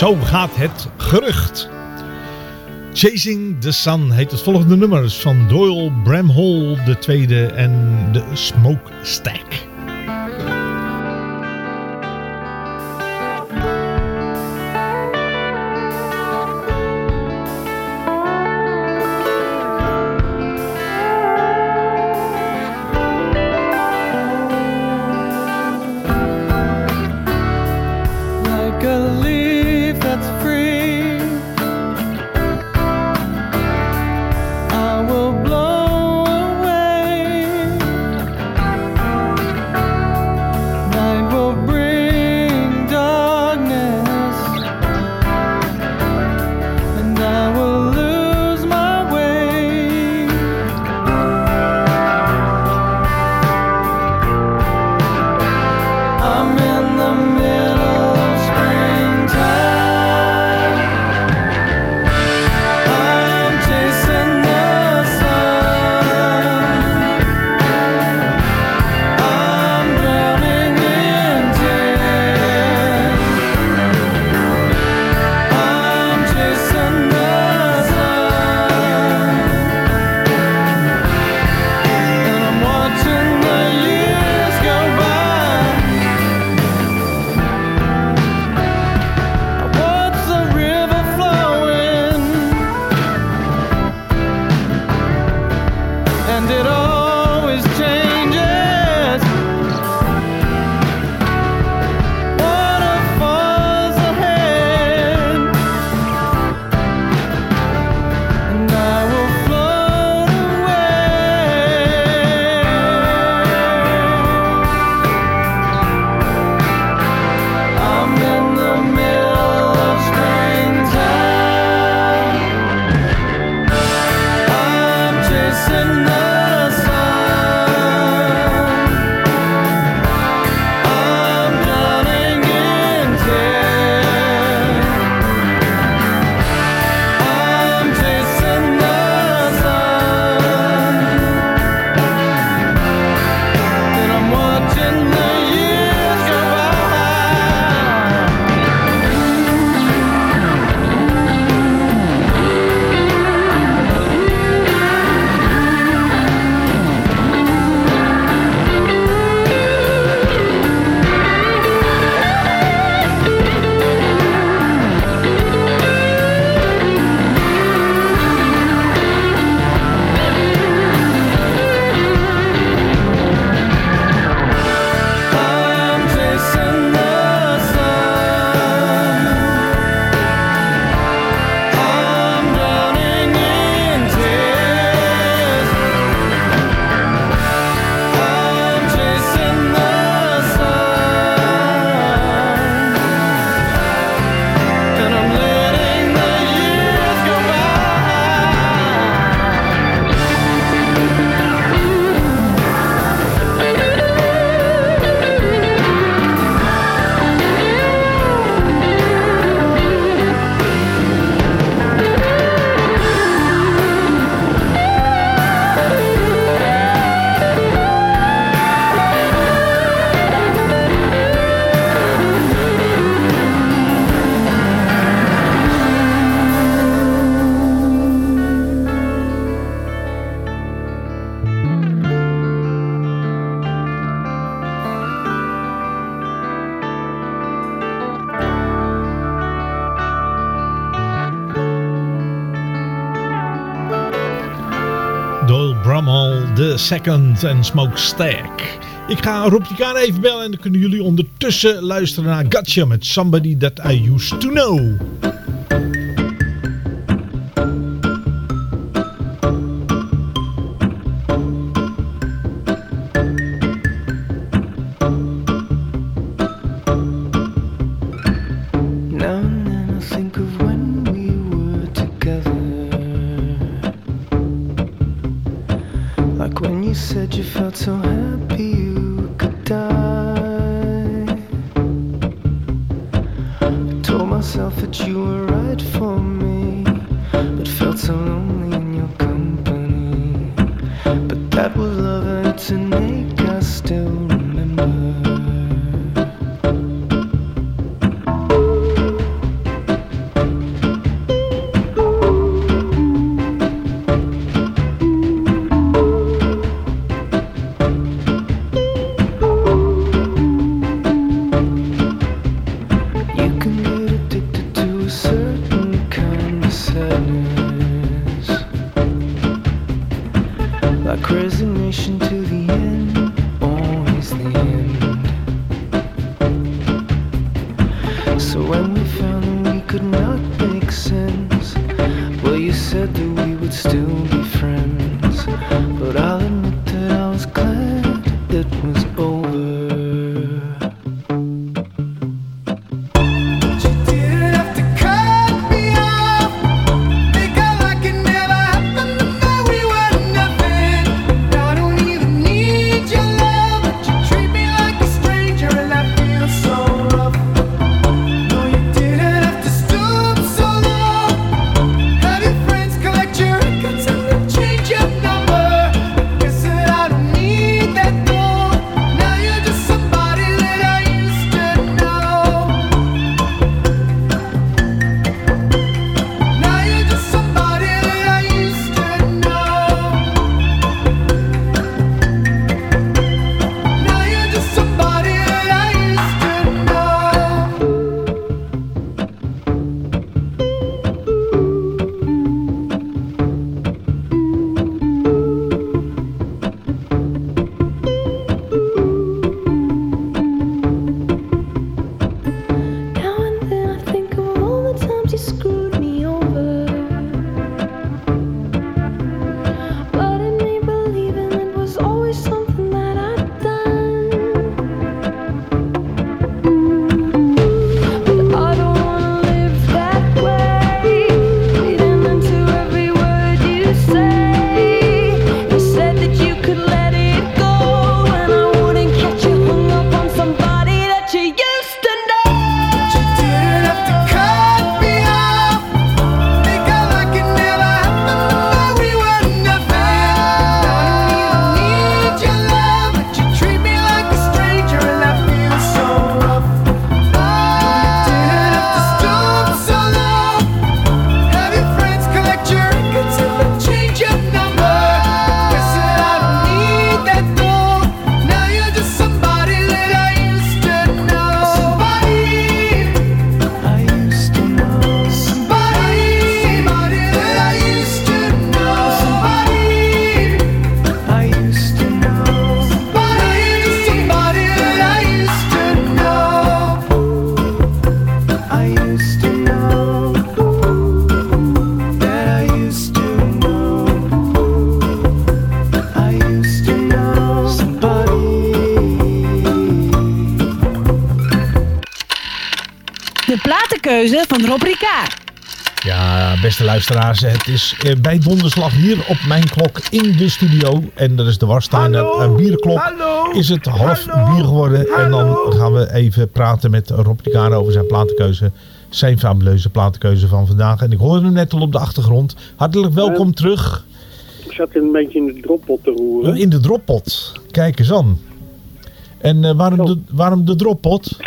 Zo gaat het gerucht. Chasing the Sun heet het volgende nummer. van Doyle Bramhall II en de Smokestack. Second en Smokestack. Ik ga Rob die Kaan even bellen en dan kunnen jullie ondertussen luisteren naar Gotcha met Somebody That I Used To Know. Luisteraars, het is eh, bij donderslag hier op mijn klok in de studio. En dat is de Warsteiner een bierenklok. Is het half bier geworden. En dan gaan we even praten met Rob Ricard over zijn platenkeuze. Zijn fabuleuze platenkeuze van vandaag. En ik hoorde hem net al op de achtergrond. Hartelijk welkom terug Ik zat een beetje in de droppot te roeren. in de droppot. Kijk eens aan. En eh, waarom, de, waarom de droppot?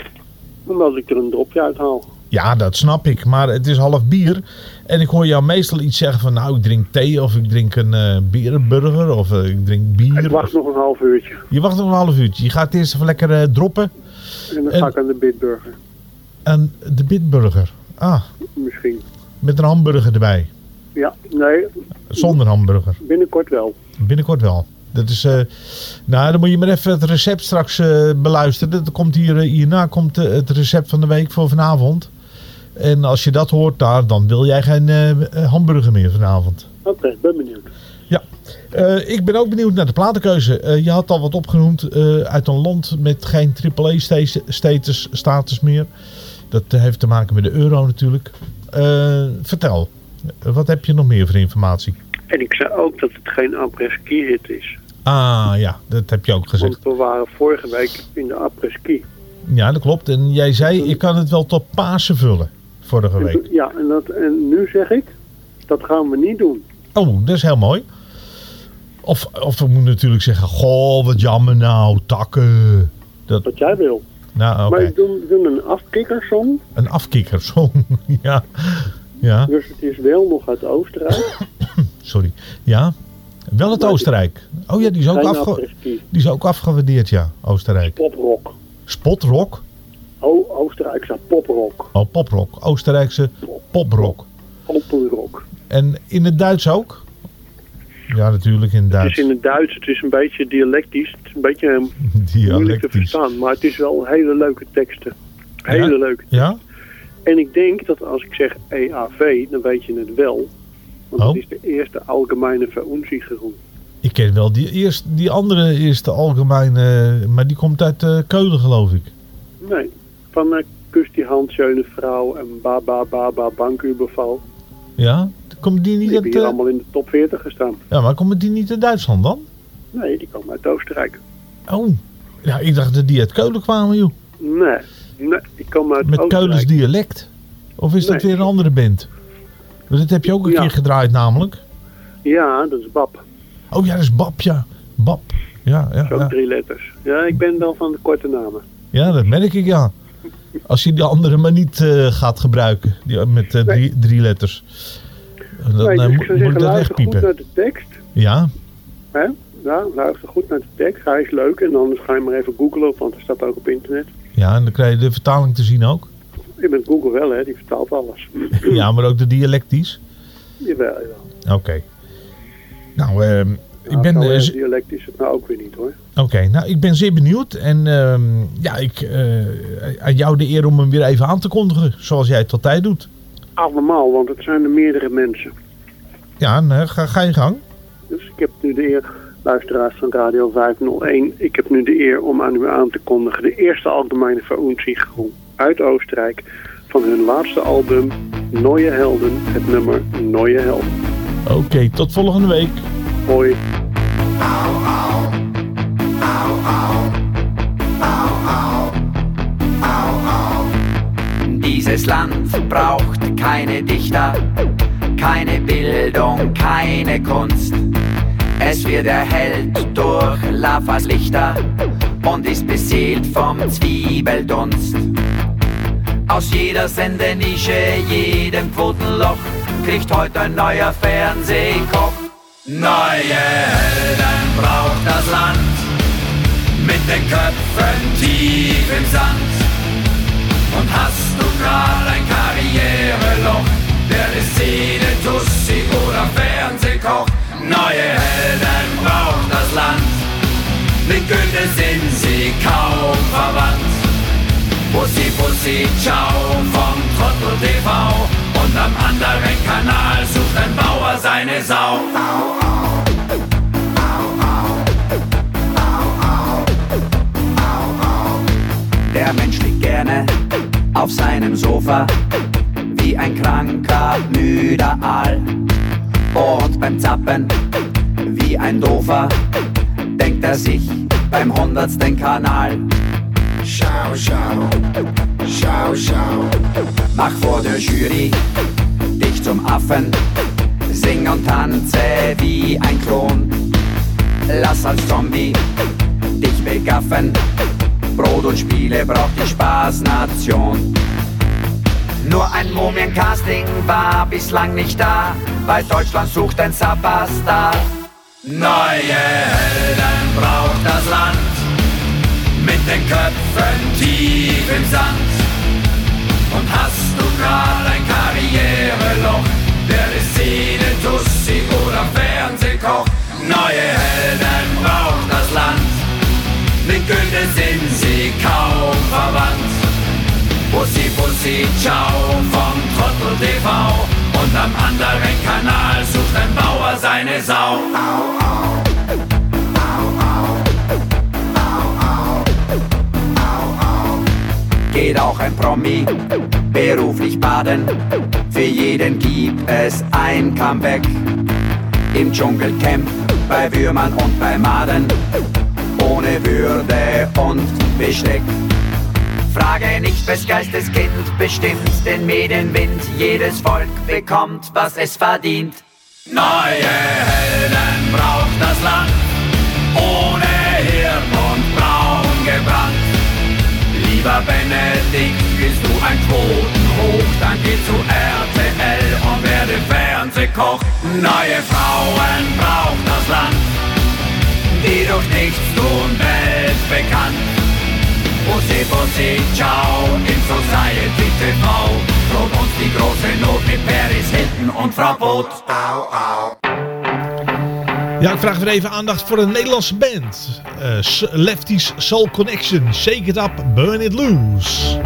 Omdat ik er een dropje uithaal. Ja, dat snap ik. Maar het is half bier. En ik hoor jou meestal iets zeggen van... nou, ik drink thee of ik drink een eh bierenburger of eh, ik drink bier. Ik wacht nog een half uurtje. Je wacht nog een half uurtje. Je gaat eerst even lekker eh, droppen. En dan En- ga ik aan de Bitburger. En de bitburger. Ah, Misschien. met een hamburger erbij. Ja, nee. Zonder hamburger. Binnenkort wel. Binnenkort wel. Dat is, nou, dan moet je maar even het recept straks beluisteren. Dat komt hier, hierna komt het recept van de week voor vanavond. En als je dat hoort, nou, dan wil jij geen eh, hamburger meer vanavond. Oké, ben benieuwd. Eh, ik ben ook benieuwd naar de platenkeuze. Eh, je had al wat opgenoemd eh, uit een land met geen AAA-status status meer. Dat eh, heeft te maken met de euro natuurlijk. Eh, vertel, wat heb je nog meer voor informatie? En ik zei ook dat het geen après-ski hit is. Ah ja, dat heb je ook gezegd. Want we waren vorige week in de après-ski. Ja, dat klopt. En jij zei, je kan het wel tot Pasen vullen, vorige En week. Ja, en, dat, en nu zeg ik, dat gaan we niet doen. Oh, dat is heel mooi. Of, of ik moet natuurlijk zeggen, goh, wat jammer nou, takken. Dat, Wat jij wil. nou, oké. Maar we doen, we doen een afkikkersong. Een afkikkersong, [laughs] ja. Ja, Dus het is wel nog uit Oostenrijk. [coughs] sorry. Ja, wel het Oostenrijk. Oh ja, die is ook, afge die is ook afgewaardeerd, ja, Oostenrijk. Poprock. Spotrock? Oh, Oostenrijkse poprock. Oh, poprock. Oostenrijkse poprock. Opelrock. En in het Duits ook? Ja, natuurlijk in het Het Duits. is in het Duits, het is een beetje dialectisch. Het is een beetje eh, [laughs] moeilijk te verstaan. Maar het is wel hele leuke teksten. Hele Ja? leuke. Ja? En ik denk dat als ik zeg EAV, dan weet je het wel. Want Oh. het is de eerste algemene verunsicherung. Ik ken wel die, eerst, die andere eerste algemene, maar die komt uit eh, Keulen geloof ik. Nee, van uh, kus die hand, schöne vrouw en ba ba ba ba banküberval. Ja? Komt die niet Die uit, hebben hier eh, allemaal in de top 40 gestaan. ja, maar komt die niet uit Duitsland dan? Nee, die komen uit Oostenrijk. Oh, ja, ik dacht dat die uit Keulen kwamen, joh. Nee, nee die komen uit Met Oostenrijk. Keulens dialect. Of is dat weer een andere band? Want dat heb je ook een Ja. keer gedraaid namelijk. Ja, dat is Bab. Oh ja, dat is Bab, ja. Bab. Ja, ja, Ook ja. drie letters. Ja, ik ben wel van de korte namen. ja, dat merk ik, ja. Als je die andere maar niet eh, gaat gebruiken, die, met eh, drie, drie letters. Dan nee, eh, dus moet ik zou zeggen, luister goed naar de tekst. Ja, Hè? Ja, luister goed naar de tekst. Hij is leuk. En anders ga je maar even googlen, want er staat ook op internet. ja, en dan krijg je de vertaling te zien ook. Je bent Google wel, hè? Die vertaalt alles. Ja, maar ook de dialectisch. Jawel, jawel. Oké. Nou, ik Nou, ben... zo eh, erg z- dialect is het nou ook weer niet, hoor. Oké, nou ik ben zeer benieuwd. En ehm, ja, ik, eh, aan jou de eer om hem weer even aan te kondigen. Zoals jij het altijd doet. Allemaal, want het zijn er meerdere mensen. Ja, nou, ga, ga je gang. Dus ik heb nu de eer, luisteraars van Radio 501, ik heb nu de eer om aan u aan te kondigen de eerste algemene Verunsicherung uit Oostenrijk van hun laatste album Neue Helden, het nummer Neue Helden. Oké, tot volgende week. Hoi. Dieses Land braucht keine Dichter, keine Bildung, keine Kunst. Es wird erhellt durch Lavas Lichter und ist beseelt vom Zwiebeldunst. Aus jeder Sendenische, jedem Quotenloch kriegt heute ein neuer Fernsehkoch. Neue Helden braucht das Land mit den Köpfen tief im Sand. Und hast du grad ein Karriereloch, der ist Szene, Tussi oder Fernsehkoch. Neue Helden braucht das Land, mit Goethe sind sie kaum verwandt. Bussi, Bussi, ciao vom Trottel TV und am anderen Kanal sucht ein Bauer seine Sau. Der Mensch liegt gerne auf seinem Sofa wie ein kranker, müder Aal. Und beim Zappen wie ein Doofer denkt er sich beim hundertsten Kanal. Schau, schau, schau, schau. Mach vor der Jury dich zum Affen, sing und tanze wie ein Klon. Lass als Zombie dich begaffen, Brot und Spiele braucht die Spaßnation. Nur ein Mumiencasting war bislang nicht da, weil Deutschland sucht ein Superstar. Neue Helden braucht das Land, mit den Köpfen tief im Sand. Und hast du gerade ein Karriereloch, der ist Ihnen Tussi oder Fernsehkoch. Neue Helden braucht das Land, mit Günther sind sie kaum verwandt. Bussi, Bussi, Ciao vom Trottel TV und am anderen Kanal sucht ein Bauer seine Sau. Au, au. Geht auch ein Promi beruflich baden. Für jeden gibt es ein Comeback. Im Dschungelcamp, bei Würmern und bei Maden. Ohne Würde und Besteck. Frage nicht wes Geisteskind bestimmt den Medienwind. Jedes Volk bekommt, was es verdient. Neue Helden braucht das Land, Lieber Benedikt, bist du ein Quotenhoch, dann geh zu RTL und werde Fernsehkoch. Neue Frauen braucht das Land, die durch nichts tun weltbekannt. Bussi, Bussi, ciao, in Society TV. Droht uns die große Not mit Paris Hilton und Frau Boot. Au, au. Ja, ik vraag weer even aandacht voor een Nederlandse band. Eh, S- Lefty's Soul Connection. Shake it up, burn it loose.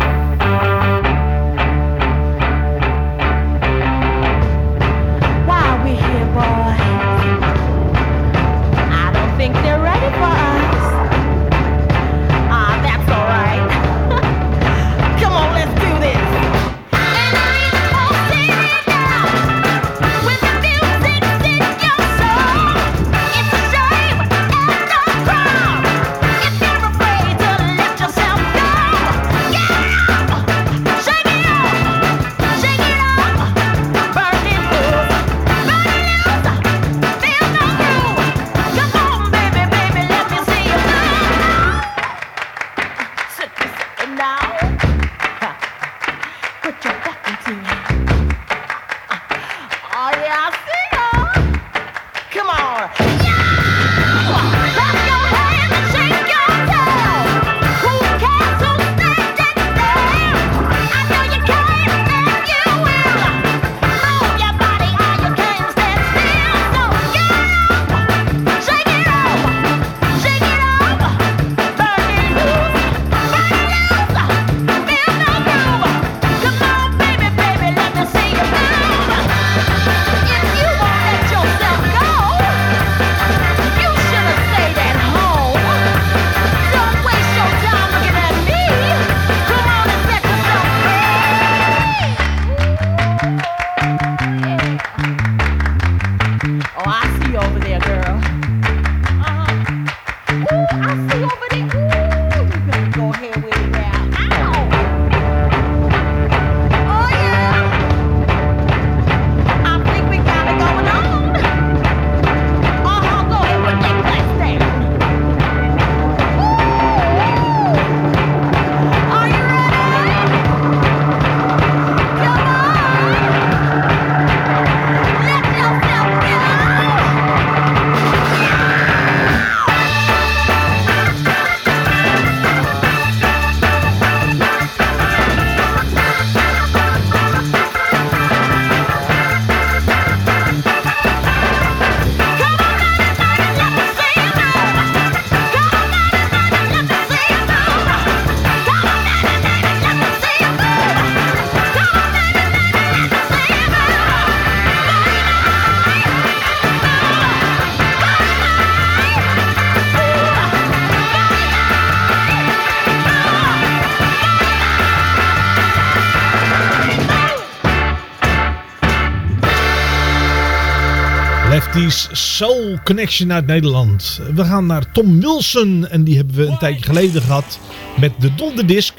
Soul Connection uit Nederland. We gaan naar Tom Wilson en die hebben we een tijdje geleden gehad met de Donderdisc.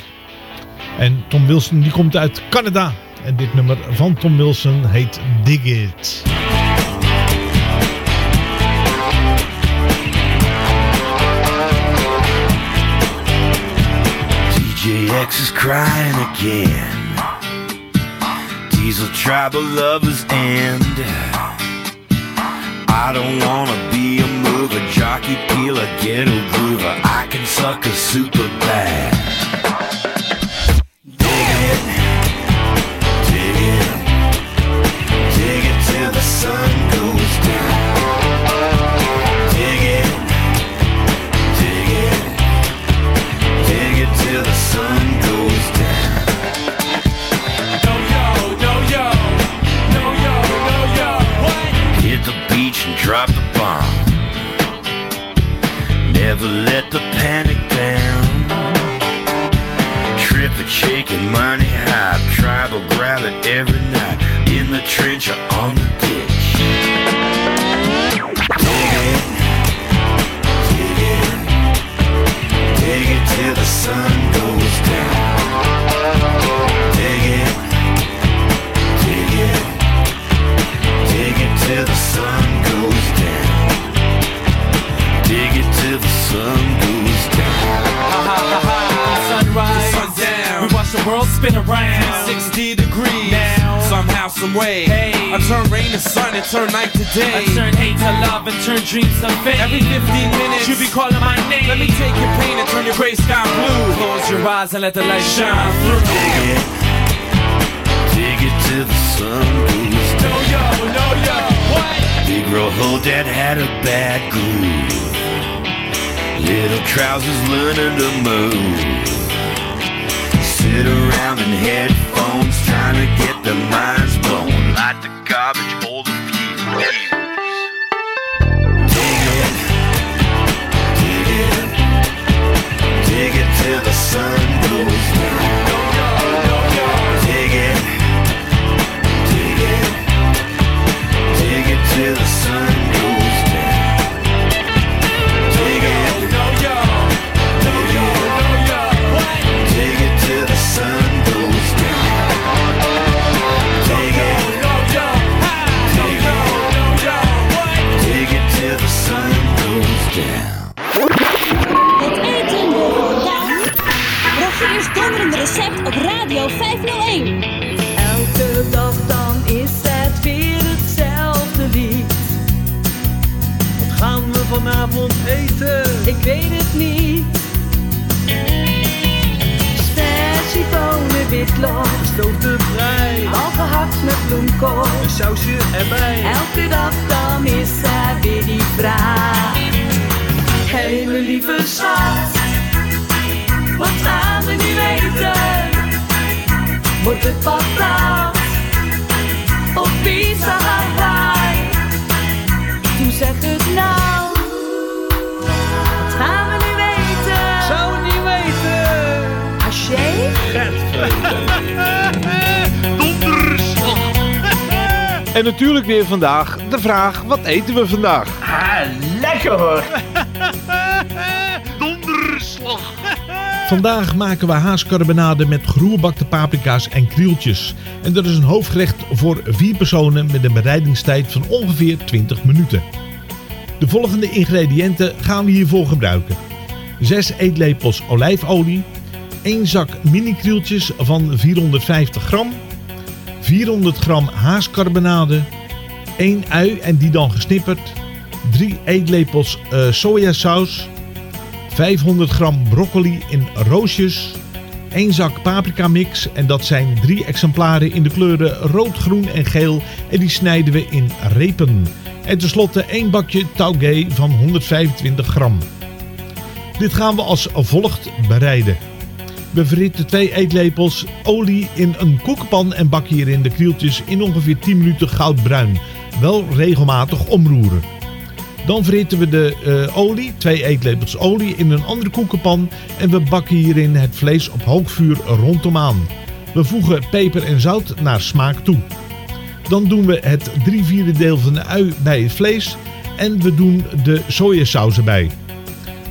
En Tom Wilson die komt uit Canada. En dit nummer van Tom Wilson heet Dig It. TJX is crying again. Diesel tribal lovers end. I don't wanna be a mover, jockey, peeler, ghetto groover. I can suck a super bad. Eyes and let the light shine through. Dig it, dig it till the sun goes down. No yo, no yo, what? Big roll hold that had a bad groove. Little trousers learning to move. Sit around in headphones trying to get sausje erbij. Elke dag dan is er weer die vraag. Mijn lieve schat, wat gaan we nu eten? Wordt het patat of pizza En natuurlijk weer vandaag de vraag, wat eten we vandaag? Ah, lekker hoor. [laughs] Donderslag. Vandaag maken we haascarbonade met geroerbakte paprika's en krieltjes. En dat is een hoofdgerecht voor vier personen met een bereidingstijd van ongeveer 20 minuten. De volgende ingrediënten gaan we hiervoor gebruiken. 6 eetlepels olijfolie, 1 zak mini krieltjes van 450 gram, 400 gram haascarbonade, 1 ui en die dan gesnipperd, 3 eetlepels eh, sojasaus, 500 gram broccoli in roosjes, 1 zak paprika mix en dat zijn 3 exemplaren in de kleuren rood, groen en geel en die snijden we in repen. En tenslotte 1 bakje taugé van 125 gram. Dit gaan we als volgt bereiden. We verhitten 2 eetlepels olie in een koekenpan en bakken hierin de krieltjes in ongeveer 10 minuten goudbruin. Wel regelmatig omroeren. Dan verhitten we de eh, olie, 2 eetlepels olie, in een andere koekenpan en we bakken hierin het vlees op hoog vuur rondom aan. We voegen peper en zout naar smaak toe. Dan doen we het 3 vierde deel van de ui bij het vlees en we doen de sojasaus erbij.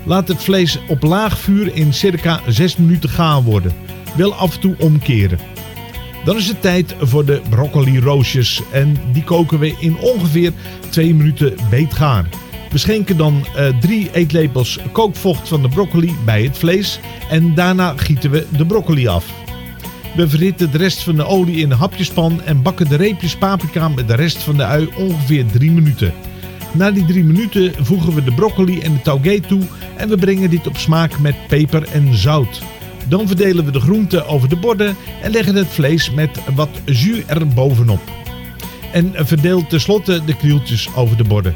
Laat het vlees op laag vuur in circa 6 minuten gaan worden. Wel af en toe omkeren. Dan is het tijd voor de broccoli roosjes en die koken we in ongeveer 2 minuten beetgaar. We schenken dan 3 eetlepels kookvocht van de broccoli bij het vlees en daarna gieten we de broccoli af. We verhitten de rest van de olie in de hapjespan en bakken de reepjes paprika met de rest van de ui ongeveer 3 minuten. Na die 3 minuten voegen we de broccoli en de taugé toe en we brengen dit op smaak met peper en zout. Dan verdelen we de groenten over de borden en leggen het vlees met wat jus erbovenop. En verdeel tenslotte de krieltjes over de borden.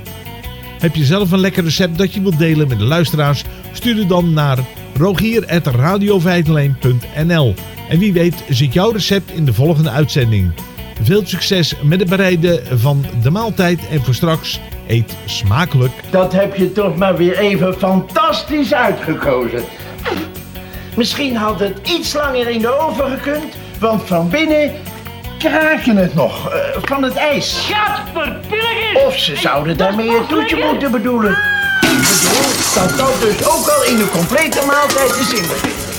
Heb je zelf een lekker recept dat je wilt delen met de luisteraars? Stuur het dan naar rogier.radiofeitleen.nl En wie weet zit jouw recept in de volgende uitzending. Veel succes met het bereiden van de maaltijd en voor straks eet smakelijk. Dat heb je toch maar weer even fantastisch uitgekozen. Misschien had het iets langer in de oven gekund, want van binnen kraken het nog eh, van het ijs. Gadverpilligers! Of ze zouden daarmee een toetje moeten bedoelen. Ik bedoel dat dat dus ook al in de complete maaltijd is inbegrepen.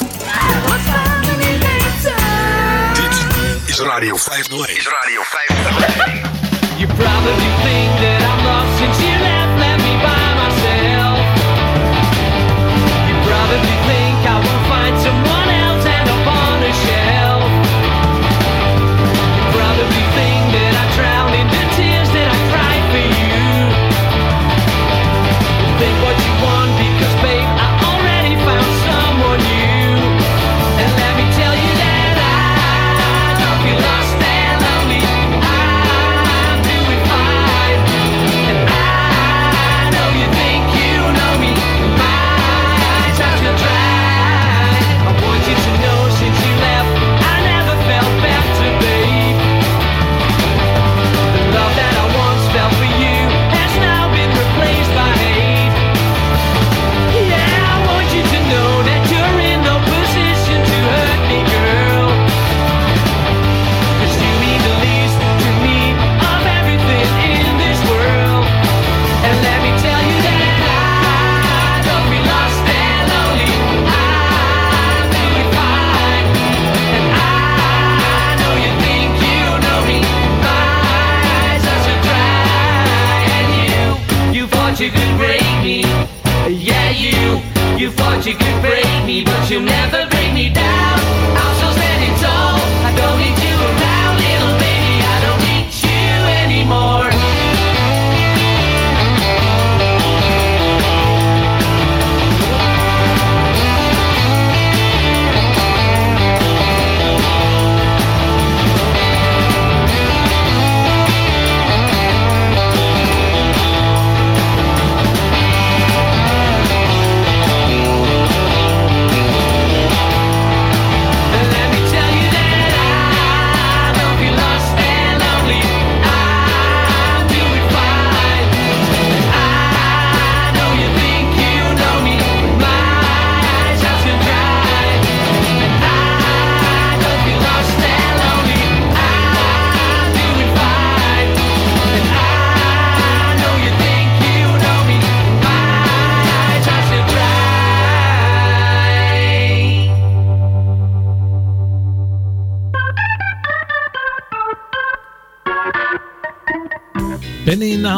Is Radio 501. Is Radio 501. You probably think that I'm Did you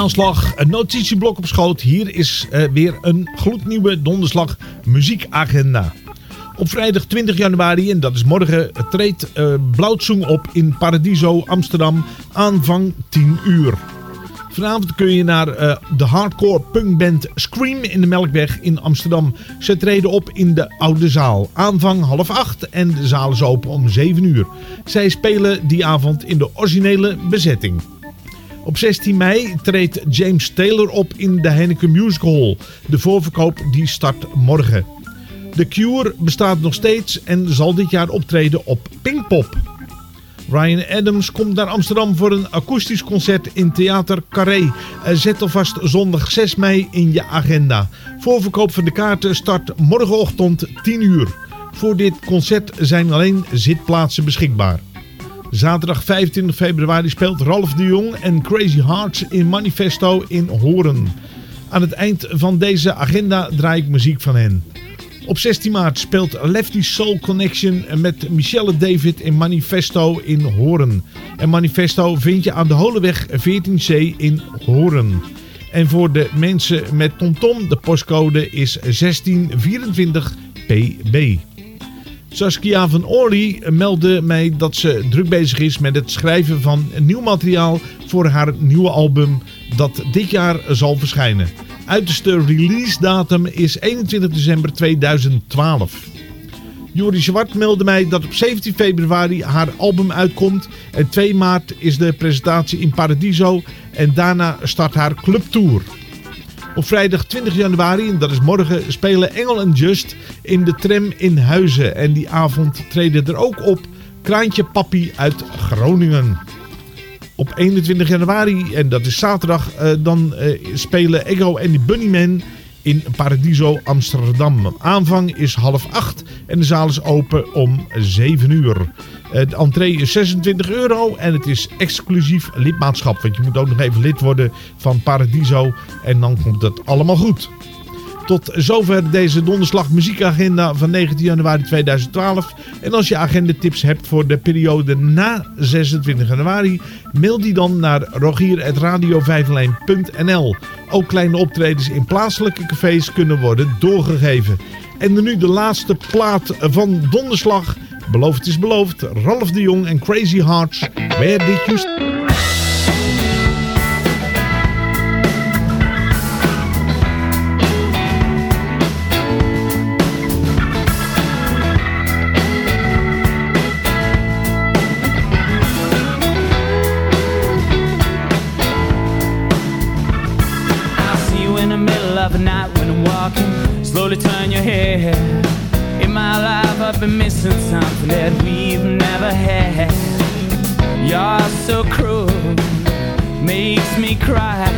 aanslag, een notitieblok op schoot. Hier is eh, weer een gloednieuwe donderslag muziekagenda. Op vrijdag 20 januari, en dat is morgen, treedt Blauwtsoeng op in Paradiso Amsterdam. Aanvang 10 uur. Vanavond kun je naar eh, de hardcore punkband Scream in de Melkweg in Amsterdam. Ze treden op in de Oude Zaal. Aanvang half acht en de zaal is open om 7 uur. Zij spelen die avond in de originele bezetting. Op 16 mei treedt James Taylor op in de Heineken Music Hall. De voorverkoop die start morgen. The Cure bestaat nog steeds en zal dit jaar optreden op Pinkpop. Ryan Adams komt naar Amsterdam voor een akoestisch concert in Theater Carré. Zet alvast zondag 6 mei in je agenda. Voorverkoop van de kaarten start morgenochtend 10 uur. Voor dit concert zijn alleen zitplaatsen beschikbaar. Zaterdag 25 februari speelt Ralf de Jong en Crazy Hearts in Manifesto in Horen. Aan het eind van deze agenda draai ik muziek van hen. Op 16 maart speelt Lefty Soul Connection met Michelle David in Manifesto in Horen. En Manifesto vind je aan de Holeweg 14C in Horen. En voor de mensen met TomTom, de postcode is 1624 PB. Saskia van Orly meldde mij dat ze druk bezig is met het schrijven van nieuw materiaal voor haar nieuwe album dat dit jaar zal verschijnen. Uiterste release datum is 21 december 2012. Jori Zwart meldde mij dat op 17 februari haar album uitkomt. En 2 maart is de presentatie in Paradiso. En daarna start haar clubtour. Op vrijdag 20 januari, en dat is morgen, spelen Engel en Just in de tram in Huizen. En die avond treden er ook op Kraantje Papi uit Groningen. Op 21 januari, en dat is zaterdag, eh, dan eh, spelen Ego en de Bunnymen in Paradiso Amsterdam. Aanvang is half acht en de zaal is open om 7 uur. Eh, De entree is 26 euro en het is exclusief lidmaatschap. Want je moet ook nog even lid worden van Paradiso en dan komt het allemaal goed. Tot zover deze donderslag muziekagenda van 19 januari 2012. En als je agendetips hebt voor de periode na 26 januari, mail die dan naar rogier.radio501.nl. Ook kleine optredens in plaatselijke cafés kunnen worden doorgegeven. En nu de laatste plaat van donderslag. Beloofd is beloofd. Ralph de Jong en Crazy Hearts. Where did you... Slowly turn your head. In my life, I've been missing something that we've never had. You're so cruel, makes me cry.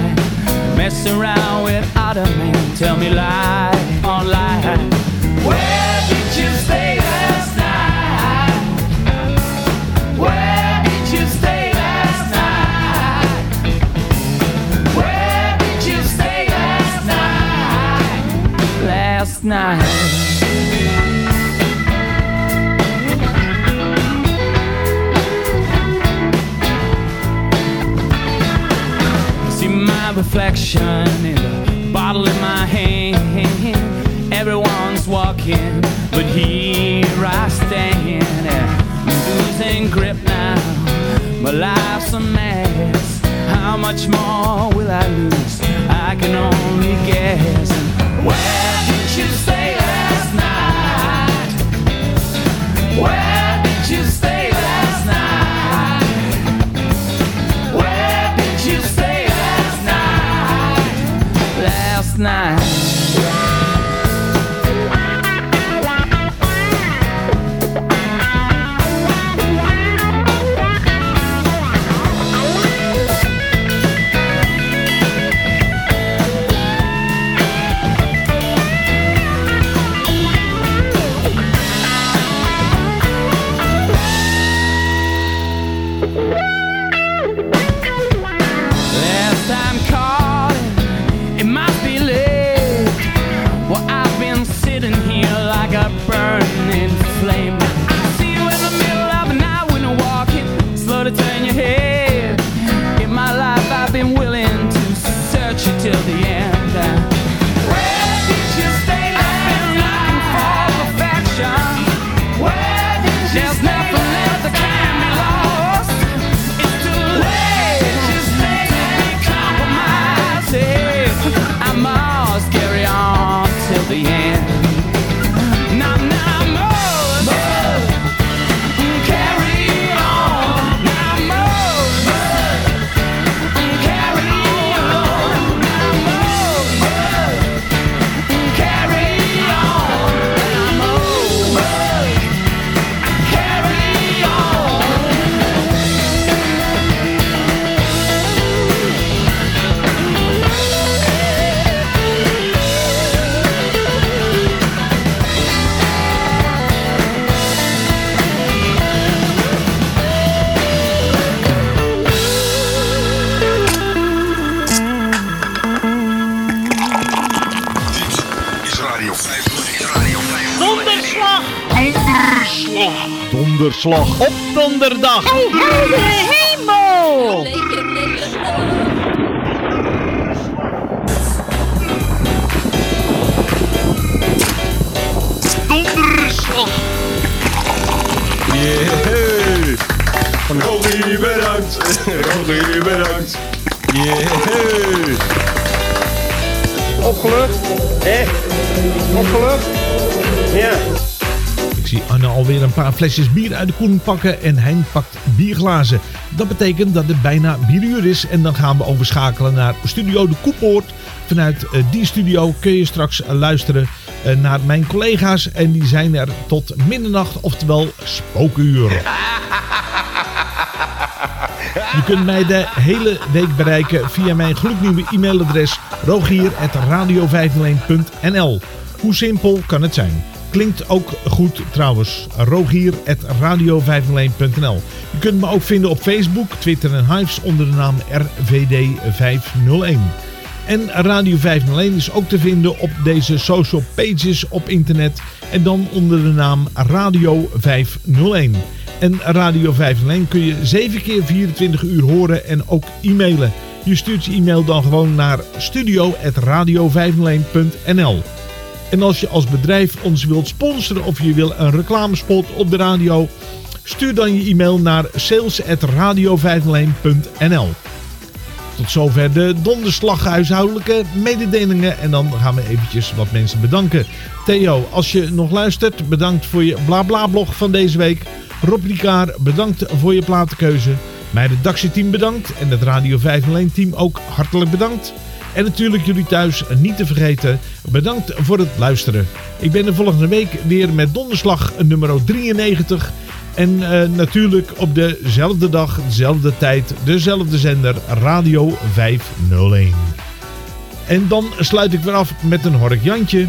Mess around with other men, tell me lie on lie. Where did you stay night. See my reflection in the bottle in my hand. Everyone's walking, but here I stand. I'm losing grip now. My life's a mess. How much more will I lose? I can only guess. Did you stay last night? Where Donderslag op donderdag! Oh, heldere hemel! Donderslag! Yeah. Rogier, bedankt. Rogier, bedankt. Yeah. Opgelucht? Hé? Opgelucht? Ja. Ik zie Anne alweer een paar flesjes bier uit de koeling pakken en Hein pakt bierglazen. Dat betekent dat het bijna bieruur is en dan gaan we overschakelen naar Studio de Koepoort. Vanuit eh, die studio kun je straks eh, luisteren eh, naar mijn collega's en die zijn er tot middernacht, oftewel spookuur. [laughs] Je kunt mij de hele week bereiken via mijn gloednieuwe e-mailadres rogier.radio501.nl Hoe simpel kan het zijn? Klinkt ook goed trouwens. rogier.radio501.nl Je kunt me ook vinden op Facebook, Twitter en Hives onder de naam RVD501. En Radio 501 is ook te vinden op deze social pages op internet. En dan onder de naam Radio 501. En Radio 501 kun je 7 keer 24 uur horen en ook e-mailen. Je stuurt je e-mail dan gewoon naar studio.radio501.nl En als je als bedrijf ons wilt sponsoren of je wil een reclamespot op de radio... stuur dan je e-mail naar sales.radio501.nl tot zover de donderslag huishoudelijke mededelingen. En dan gaan we eventjes wat mensen bedanken. Theo, als je nog luistert, bedankt voor je blabla-blog van deze week. Rob Ricard, bedankt voor je platenkeuze. Mijn redactieteam bedankt. En het Radio 501 team ook hartelijk bedankt. En natuurlijk jullie thuis niet te vergeten. Bedankt voor het luisteren. Ik ben de volgende week weer met donderslag nummer 93. En eh, natuurlijk op dezelfde dag, dezelfde tijd, dezelfde zender, Radio 501. En dan sluit ik weer af met een Hork Jantje.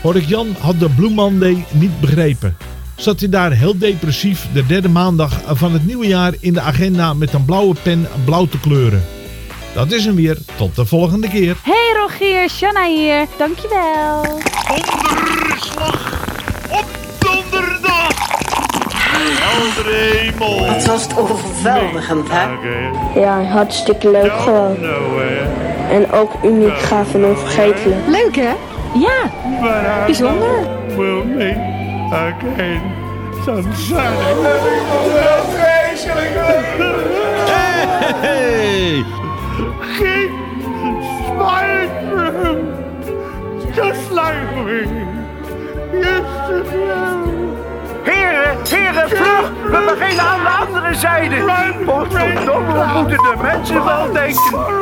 Hork Jan had de Blue Monday niet begrepen. Zat hij daar heel depressief de derde maandag van het nieuwe jaar in de agenda met een blauwe pen blauw te kleuren. Dat is hem weer. Tot de volgende keer. Hey Rogier, Shanna hier. Dankjewel. Donderslag op donderdag. Heldere hemel. Wat was het overweldigend, hè? Ja, hartstikke leuk gewoon. En ook uniek, gaaf en onvergetelijk. Leuk hè? Ja, bijzonder. Will me again. Sunshine. Hey! Keep smiling. Just like we used to do. Heren, heren, vlug! We beginnen aan de andere zijde. Godverdomme, wat moeten de mensen wel denken?